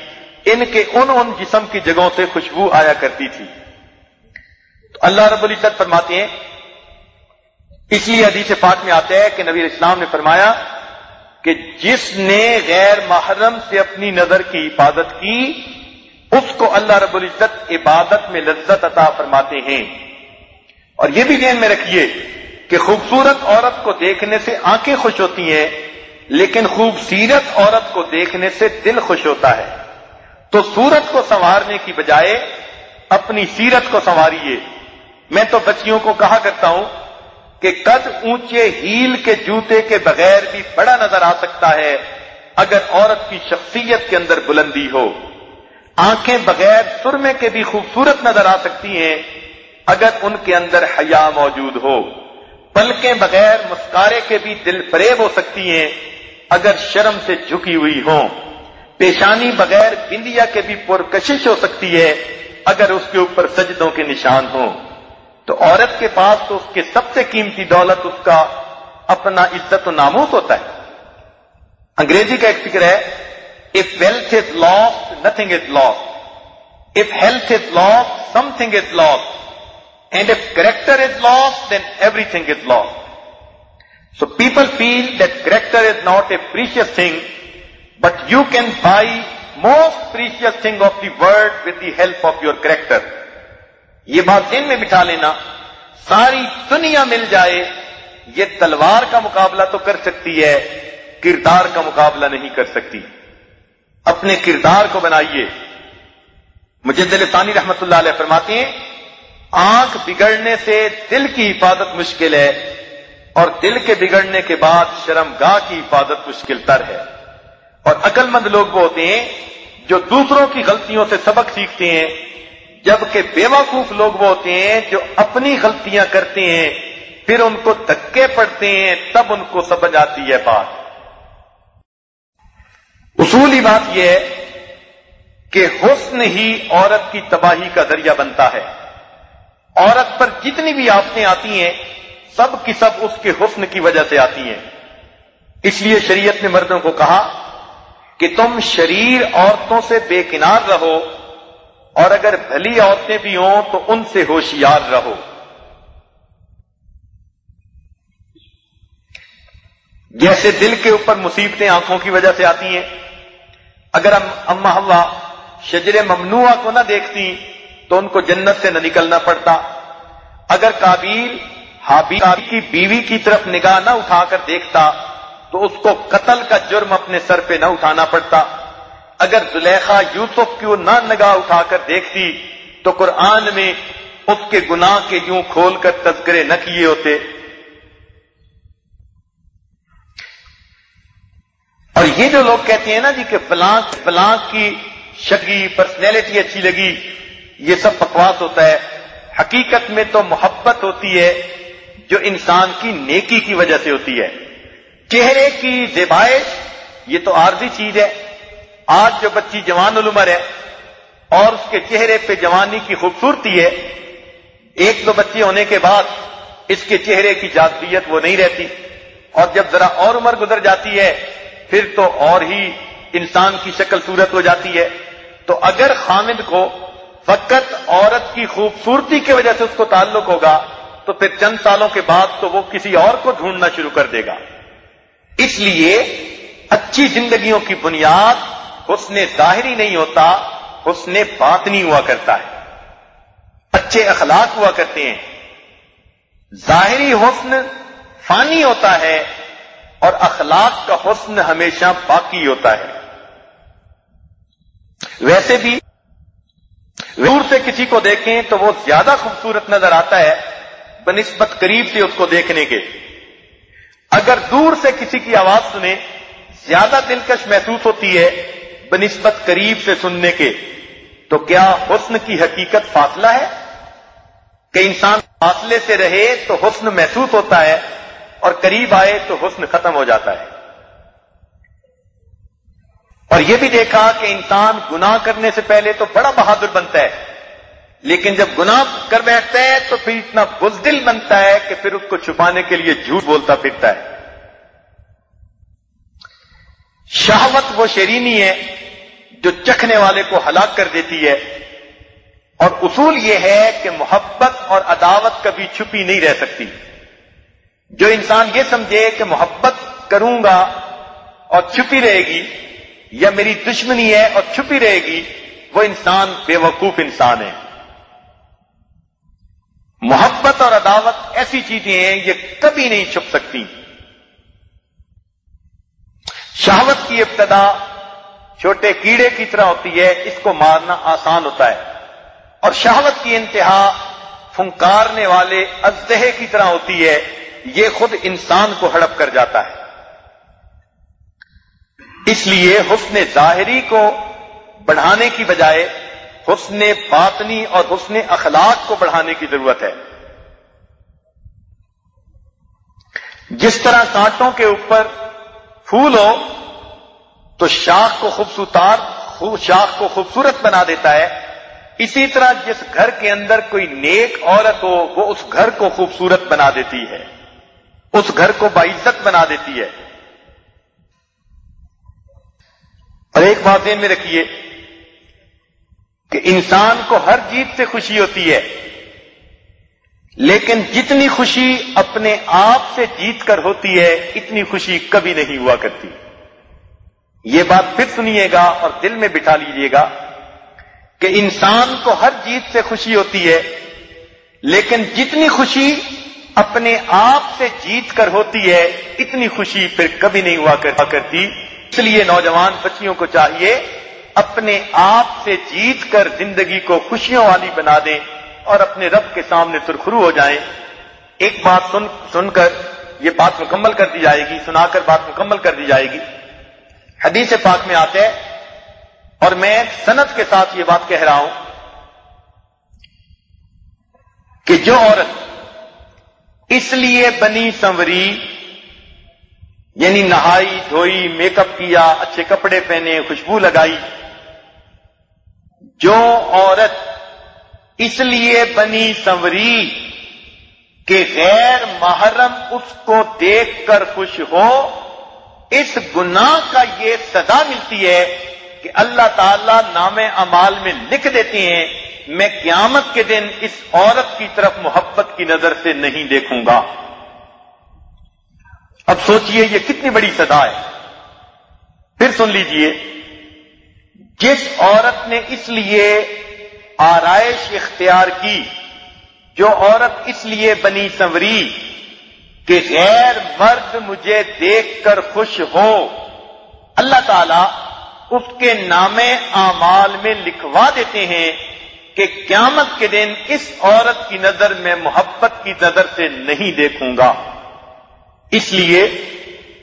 ان کے ان ان جسم کی جگہوں سے خوشبو آیا کرتی تھی۔ تو اللہ رب العزت فرماتے ہیں اس لیے حدیث پاک میں آتا ہے کہ نبی اسلام نے فرمایا کہ جس نے غیر محرم سے اپنی نظر کی حفاظت کی، اس کو اللہ رب العزت عبادت میں لذت عطا فرماتے ہیں۔ اور یہ بھی ذہن میں رکھیے کہ خوبصورت عورت کو دیکھنے سے آنکھیں خوش ہوتی ہیں، لیکن خوبصیرت عورت کو دیکھنے سے دل خوش ہوتا ہے۔ تو سورت کو سنوارنے کی بجائے اپنی سیرت کو سنواریے۔ میں تو بچیوں کو کہا کرتا ہوں کہ قد اونچے ہیل کے جوتے کے بغیر بھی بڑا نظر آ سکتا ہے اگر عورت کی شخصیت کے اندر بلندی ہو۔ آنکھیں بغیر سرمے کے بھی خوبصورت نظر آ سکتی ہیں اگر ان کے اندر حیا موجود ہو۔ پلکیں بغیر مسکارے کے بھی دل فریب ہو سکتی ہیں اگر شرم سے جھکی ہوئی ہوں۔ پیشانی بغیر بندیا کے بھی پرکشش ہو سکتی ہے اگر اس کے اوپر سجدوں کے نشان ہوں۔ تو عورت کے پاس تو اس کے سب سے قیمتی دولت، اس کا اپنا عزت و ناموس ہوتا ہے۔ انگریزی کا ایک فکر ہے if wealth is lost nothing is lost if health is lost something is lost and if character is lost then everything is lost so people feel that character is not a precious thing but you can buy most precious thing of the world with the help of your character یہ بات دن میں بٹھا لینا، ساری دنیا مل جائے، یہ تلوار کا مقابلہ تو کر سکتی ہے، کردار کا مقابلہ نہیں کر سکتی۔ اپنے کردار کو بنائیے۔ مجد ثانی رحمت اللہ علیہ فرماتے ہیں، آنکھ بگڑنے سے دل کی حفاظت مشکل ہے اور دل کے بگڑنے کے بعد شرم گاہ کی حفاظت مشکل تر ہے۔ اور عقل مند لوگ وہ ہوتے ہیں جو دوسروں کی غلطیوں سے سبق سیکھتے ہیں، جبکہ بے وقوف لوگ وہ ہوتے ہیں جو اپنی غلطیاں کرتے ہیں، پھر ان کو دھکے پڑتے ہیں، تب ان کو سمجھ آتی ہے بات۔ اصولی بات یہ ہے کہ حسن ہی عورت کی تباہی کا ذریعہ بنتا ہے۔ عورت پر جتنی بھی آفتیں آتی ہیں، سب کی سب اس کے حسن کی وجہ سے آتی ہیں۔ اس لیے شریعت نے مردوں کو کہا کہ تم شریر عورتوں سے بے کنار رہو اور اگر بھلی عورتیں بھی ہوں تو ان سے ہوشیار رہو۔ جیسے دل کے اوپر مصیبتیں آنکھوں کی وجہ سے آتی ہیں، اگر ہم اما ہوا شجر ممنوع کو نہ دیکھتی تو ان کو جنت سے نہ نکلنا پڑتا۔ اگر کابیل حابیل کی بیوی کی طرف نگاہ نہ اٹھا کر دیکھتا تو اس کو قتل کا جرم اپنے سر پہ نہ اٹھانا پڑتا۔ اگر زلیخا یوسف کی وہ نہ نگاہ اٹھا کر دیکھتی تو قرآن میں اس کے گناہ کے یوں کھول کر تذکرے نہ کیے ہوتے۔ اور یہ جو لوگ کہتے ہیں نا جی کہ فلاں فلاں کی شکلی پرسنالٹی اچھی لگی، یہ سب بکواس ہوتا ہے۔ حقیقت میں تو محبت ہوتی ہے جو انسان کی نیکی کی وجہ سے ہوتی ہے۔ چہرے کی زیبائش یہ تو عارضی چیز ہے۔ آج جو بچی جوان العمر ہے اور اس کے چہرے پہ جوانی کی خوبصورتی ہے، ایک دو بچے ہونے کے بعد اس کے چہرے کی جادیت وہ نہیں رہتی۔ اور جب ذرا اور عمر گزر جاتی ہے، پھر تو اور ہی انسان کی شکل صورت ہو جاتی ہے۔ تو اگر خامد کو فقط عورت کی خوبصورتی کی وجہ سے اس کو تعلق ہوگا، تو پھر چند سالوں کے بعد تو وہ کسی اور کو ڈھونڈنا شروع کر دے گا۔ اس لیے اچھی زندگیوں کی بنیاد حسن ظاہری نہیں ہوتا حسن باطنی ہوا کرتا ہے۔ اچھے اخلاق ہوا کرتے ہیں۔ ظاہری حسن فانی ہوتا ہے اور اخلاق کا حسن ہمیشہ باقی ہوتا ہے۔ ویسے بھی دور سے کسی کو دیکھیں تو وہ زیادہ خوبصورت نظر آتا ہے بنسبت قریب سے اس کو دیکھنے کے۔ اگر دور سے کسی کی آواز سنیں زیادہ دلکش محسوس ہوتی ہے بنسبت قریب سے سننے کے، تو کیا حسن کی حقیقت فاصلہ ہے؟ کہ انسان فاصلے سے رہے تو حسن محسوس ہوتا ہے، اور قریب آئے تو حسن ختم ہو جاتا ہے۔ اور یہ بھی دیکھا کہ انسان گناہ کرنے سے پہلے تو بڑا بہادر بنتا ہے۔ لیکن جب گناہ کر بیٹھتا ہے تو پھر اتنا بزدل بنتا ہے کہ پھر اس کو چھپانے کے لیے جھوٹ بولتا پھرتا ہے۔ شہوت وہ شیرینی ہے جو چکھنے والے کو ہلاک کر دیتی ہے۔ اور اصول یہ ہے کہ محبت اور عداوت کبھی چھپی نہیں رہ سکتی۔ جو انسان یہ سمجھے کہ محبت کروں گا اور چھپی رہے گی یا میری دشمنی ہے اور چھپی رہے گی، وہ انسان بے وقوف انسان ہے۔ محبت اور عداوت ایسی چیزیں ہیں، یہ کبھی نہیں چھپ سکتی۔ شہوت کی ابتدا چھوٹے کیڑے کی طرح ہوتی ہے، اس کو مارنا آسان ہوتا ہے۔ اور شہوت کی انتہا فنکارنے والے ازدہے کی طرح ہوتی ہے، یہ خود انسان کو ہڑپ کر جاتا ہے۔ اس لیے حسن ظاہری کو بڑھانے کی بجائے حسن باطنی اور حسن اخلاق کو بڑھانے کی ضرورت ہے۔ جس طرح کانٹوں کے اوپر پھول ہو، تو شاخ کو خوبصورت شاخ کو خوبصورت بنا دیتا ہے۔ اسی طرح جس گھر کے اندر کوئی نیک عورت ہو، وہ اس گھر کو خوبصورت بنا دیتی ہے۔ اس گھر کو باعزت بنا دیتی ہے۔ اور ایک بات ذہن میں رکھیے کہ انسان کو ہر جیت سے خوشی ہوتی ہے۔ لیکن جتنی خوشی اپنے آپ سے جیت کر ہوتی ہے، اتنی خوشی کبھی نہیں ہوا کرتی۔ یہ بات پھر سنیے گا اور دل میں بٹھا لیجیے گا کہ انسان کو ہر جیت سے خوشی ہوتی ہے، لیکن جتنی خوشی اپنے آپ سے جیت کر ہوتی ہے، اتنی خوشی پھر کبھی نہیں ہوا کرتی۔ اس لیے نوجوان بچیوں کو چاہیے اپنے آپ سے جیت کر زندگی کو خوشیوں والی بنا دیں اور اپنے رب کے سامنے سرخرو ہو جائیں۔ ایک بات سن سن کر یہ بات مکمل کر دی جائے گی، سنا کر بات مکمل کر دی جائے گی۔ حدیث پاک میں آتے ہیں اور میں صنعت کے ساتھ یہ بات کہہ رہا ہوں کہ جو عورت اس لیے بنی سنوری یعنی نہائی، دھوئی، میک اپ کیا، اچھے کپڑے پہنے، خوشبو لگائی جو عورت اس لیے بنی سنوری کہ غیر محرم اس کو دیکھ کر خوش ہو، اس گناہ کا یہ سزا ملتی ہے کہ اللہ تعالی نام امال میں لکھ دیتے ہیں، میں قیامت کے دن اس عورت کی طرف محبت کی نظر سے نہیں دیکھوں گا۔ اب سوچئے یہ کتنی بڑی سزا ہے۔ پھر سن لیجیے۔ جس عورت نے اس لیے آرائش اختیار کی، جو عورت اس لیے بنی سنوری کہ غیر مرد مجھے دیکھ کر خوش ہو۔ اللہ تعالی اس کے نام اعمال میں لکھوا دیتے ہیں کہ قیامت کے دن اس عورت کی نظر میں محبت کی نظر سے نہیں دیکھوں گا۔ اس لیے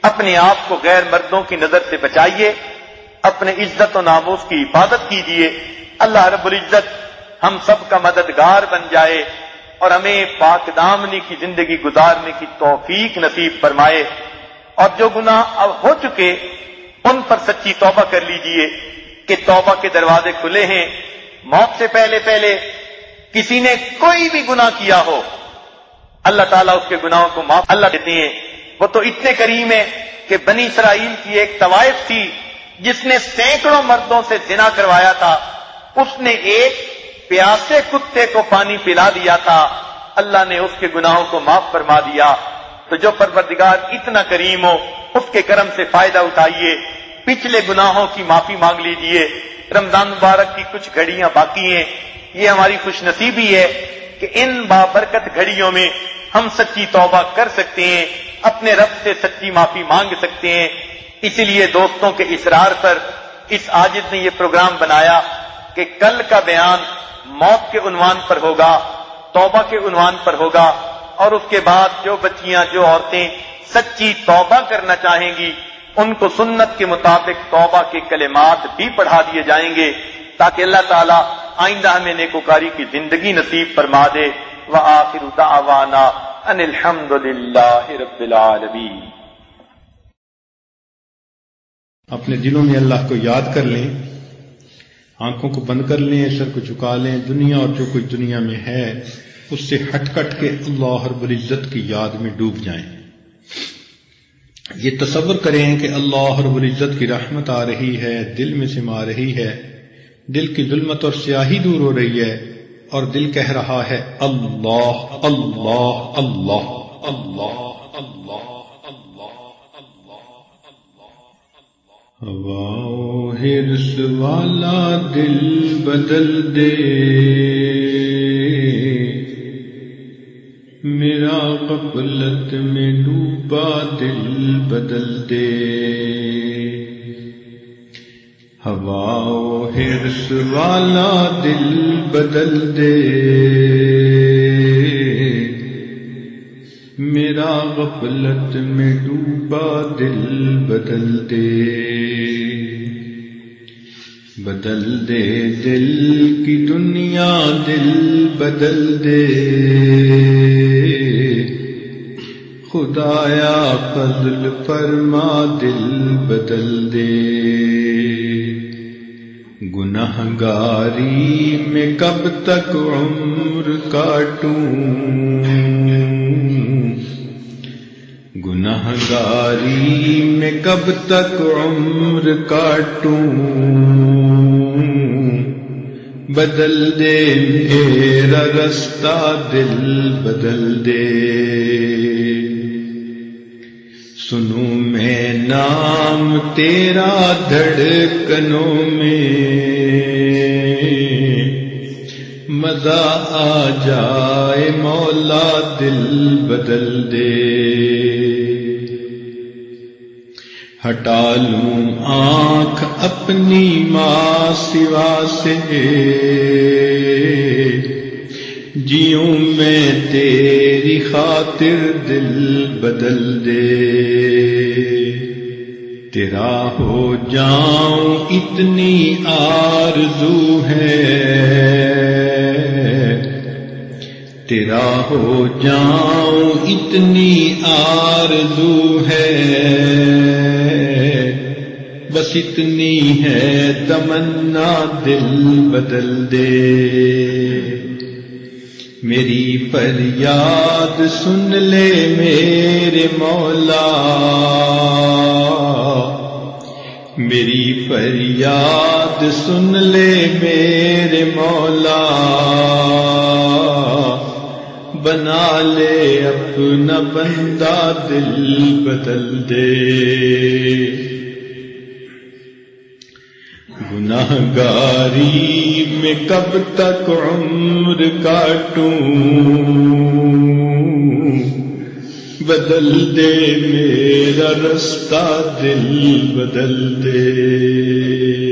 اپنے آپ کو غیر مردوں کی نظر سے بچائیے۔ اپنے عزت و ناموس کی حفاظت کیجیے۔ اللہ رب العزت ہم سب کا مددگار بن جائے اور ہمیں پاک دامنی کی زندگی گزارنے کی توفیق نصیب فرمائے۔ اور جو گناہ اب ہو چکے، ان پر سچی توبہ کر لیجیے کہ توبہ کے دروازے کھلے ہیں۔ موت سے پہلے پہلے کسی نے کوئی بھی گناہ کیا ہو، اللہ تعالیٰ اس کے گناہوں کو معاف اللہ دیتے ہیں۔ وہ تو اتنے کریم ہیں کہ بنی اسرائیل کی ایک طوائف تھی۔ جس نے سینکڑوں مردوں سے زنا کروایا تھا، اس نے ایک پیاسے کتے کو پانی پلا دیا تھا۔ اللہ نے اس کے گناہوں کو معاف فرما دیا۔ تو جو پروردگار اتنا کریم ہو، اس کے کرم سے فائدہ اٹھائیے۔ پچھلے گناہوں کی معافی مانگ لیجیے۔ رمضان مبارک کی کچھ گھڑیاں باقی ہیں۔ یہ ہماری خوش نصیبی ہے کہ ان بابرکت گھڑیوں میں ہم سچی توبہ کر سکتے ہیں، اپنے رب سے سچی معافی مانگ سکتے ہیں۔ اسی لیے دوستوں کے اصرار پر اس آجد نے یہ پروگرام بنایا کہ کل کا بیان موت کے عنوان پر ہوگا، توبہ کے عنوان پر ہوگا، اور اس کے بعد جو بچیاں، جو عورتیں سچی توبہ کرنا چاہیں گی، ان کو سنت کے مطابق توبہ کے کلمات بھی پڑھا دیے جائیں گے، تاکہ اللہ تعالیٰ آئندہ ہمیں نیکوکاری کی زندگی نصیب فرما دے۔ وہ آخر دعوانا ان الحمد للہ رب العالمین۔ اپنے دلوں میں اللہ کو یاد کر لیں آنکھوں کو بند کر لیں سر کو چکا لیں دنیا اور جو کچھ دنیا میں ہے اس سے ہٹ کٹ کے اللہ رب العزت کی یاد میں ڈوب جائیں یہ تصور کریں کہ اللہ رب العزت کی رحمت آ رہی ہے دل میں سما رہی ہے دل کی ظلمت اور سیاہی دور ہو رہی ہے اور دل کہہ رہا ہے اللہ اللہ اللہ اللہ اللہ ہوا ہرس والا دل بدل دے۔ میرا قبلت میں ڈوبا دل بدل دے۔ ہوا ہرس والا دل بدل دے۔ میرا غفلت میں ڈوبا دل بدل دے۔ بدل دے، دل کی دنیا دل بدل دے۔ خدایا فضل فرما، دل بدل دے۔ گناہ گاری میں کب تک عمر کاٹوں؟ گناہ گاری میں کب تک عمر کاٹوں؟ بدل دے میرا رستہ، دل بدل دے۔ سنو میں نام تیرا دھڑکنوں میں۔ مزہ آ جائے، مولا دل بدل دے۔ ہٹا لوں آنکھ اپنی ماں سوا سے۔ جیوں میں تیری خاطر دل بدل دے۔ تیرا ہو جاؤں اتنی آرزو ہے۔ تیرا ہو جاؤں اتنی آرزو ہے۔ بس اتنی ہے تمنا دل بدل دے۔ میری فریاد سن لے میرے مولا۔ میری فریاد سن لے میرے مولا۔ بنا لے اپنا بندہ دل بدل دے۔ گناہ گاری میں کب تک عمر کاٹوں؟ بدل دے میرا رستہ دل بدل دے۔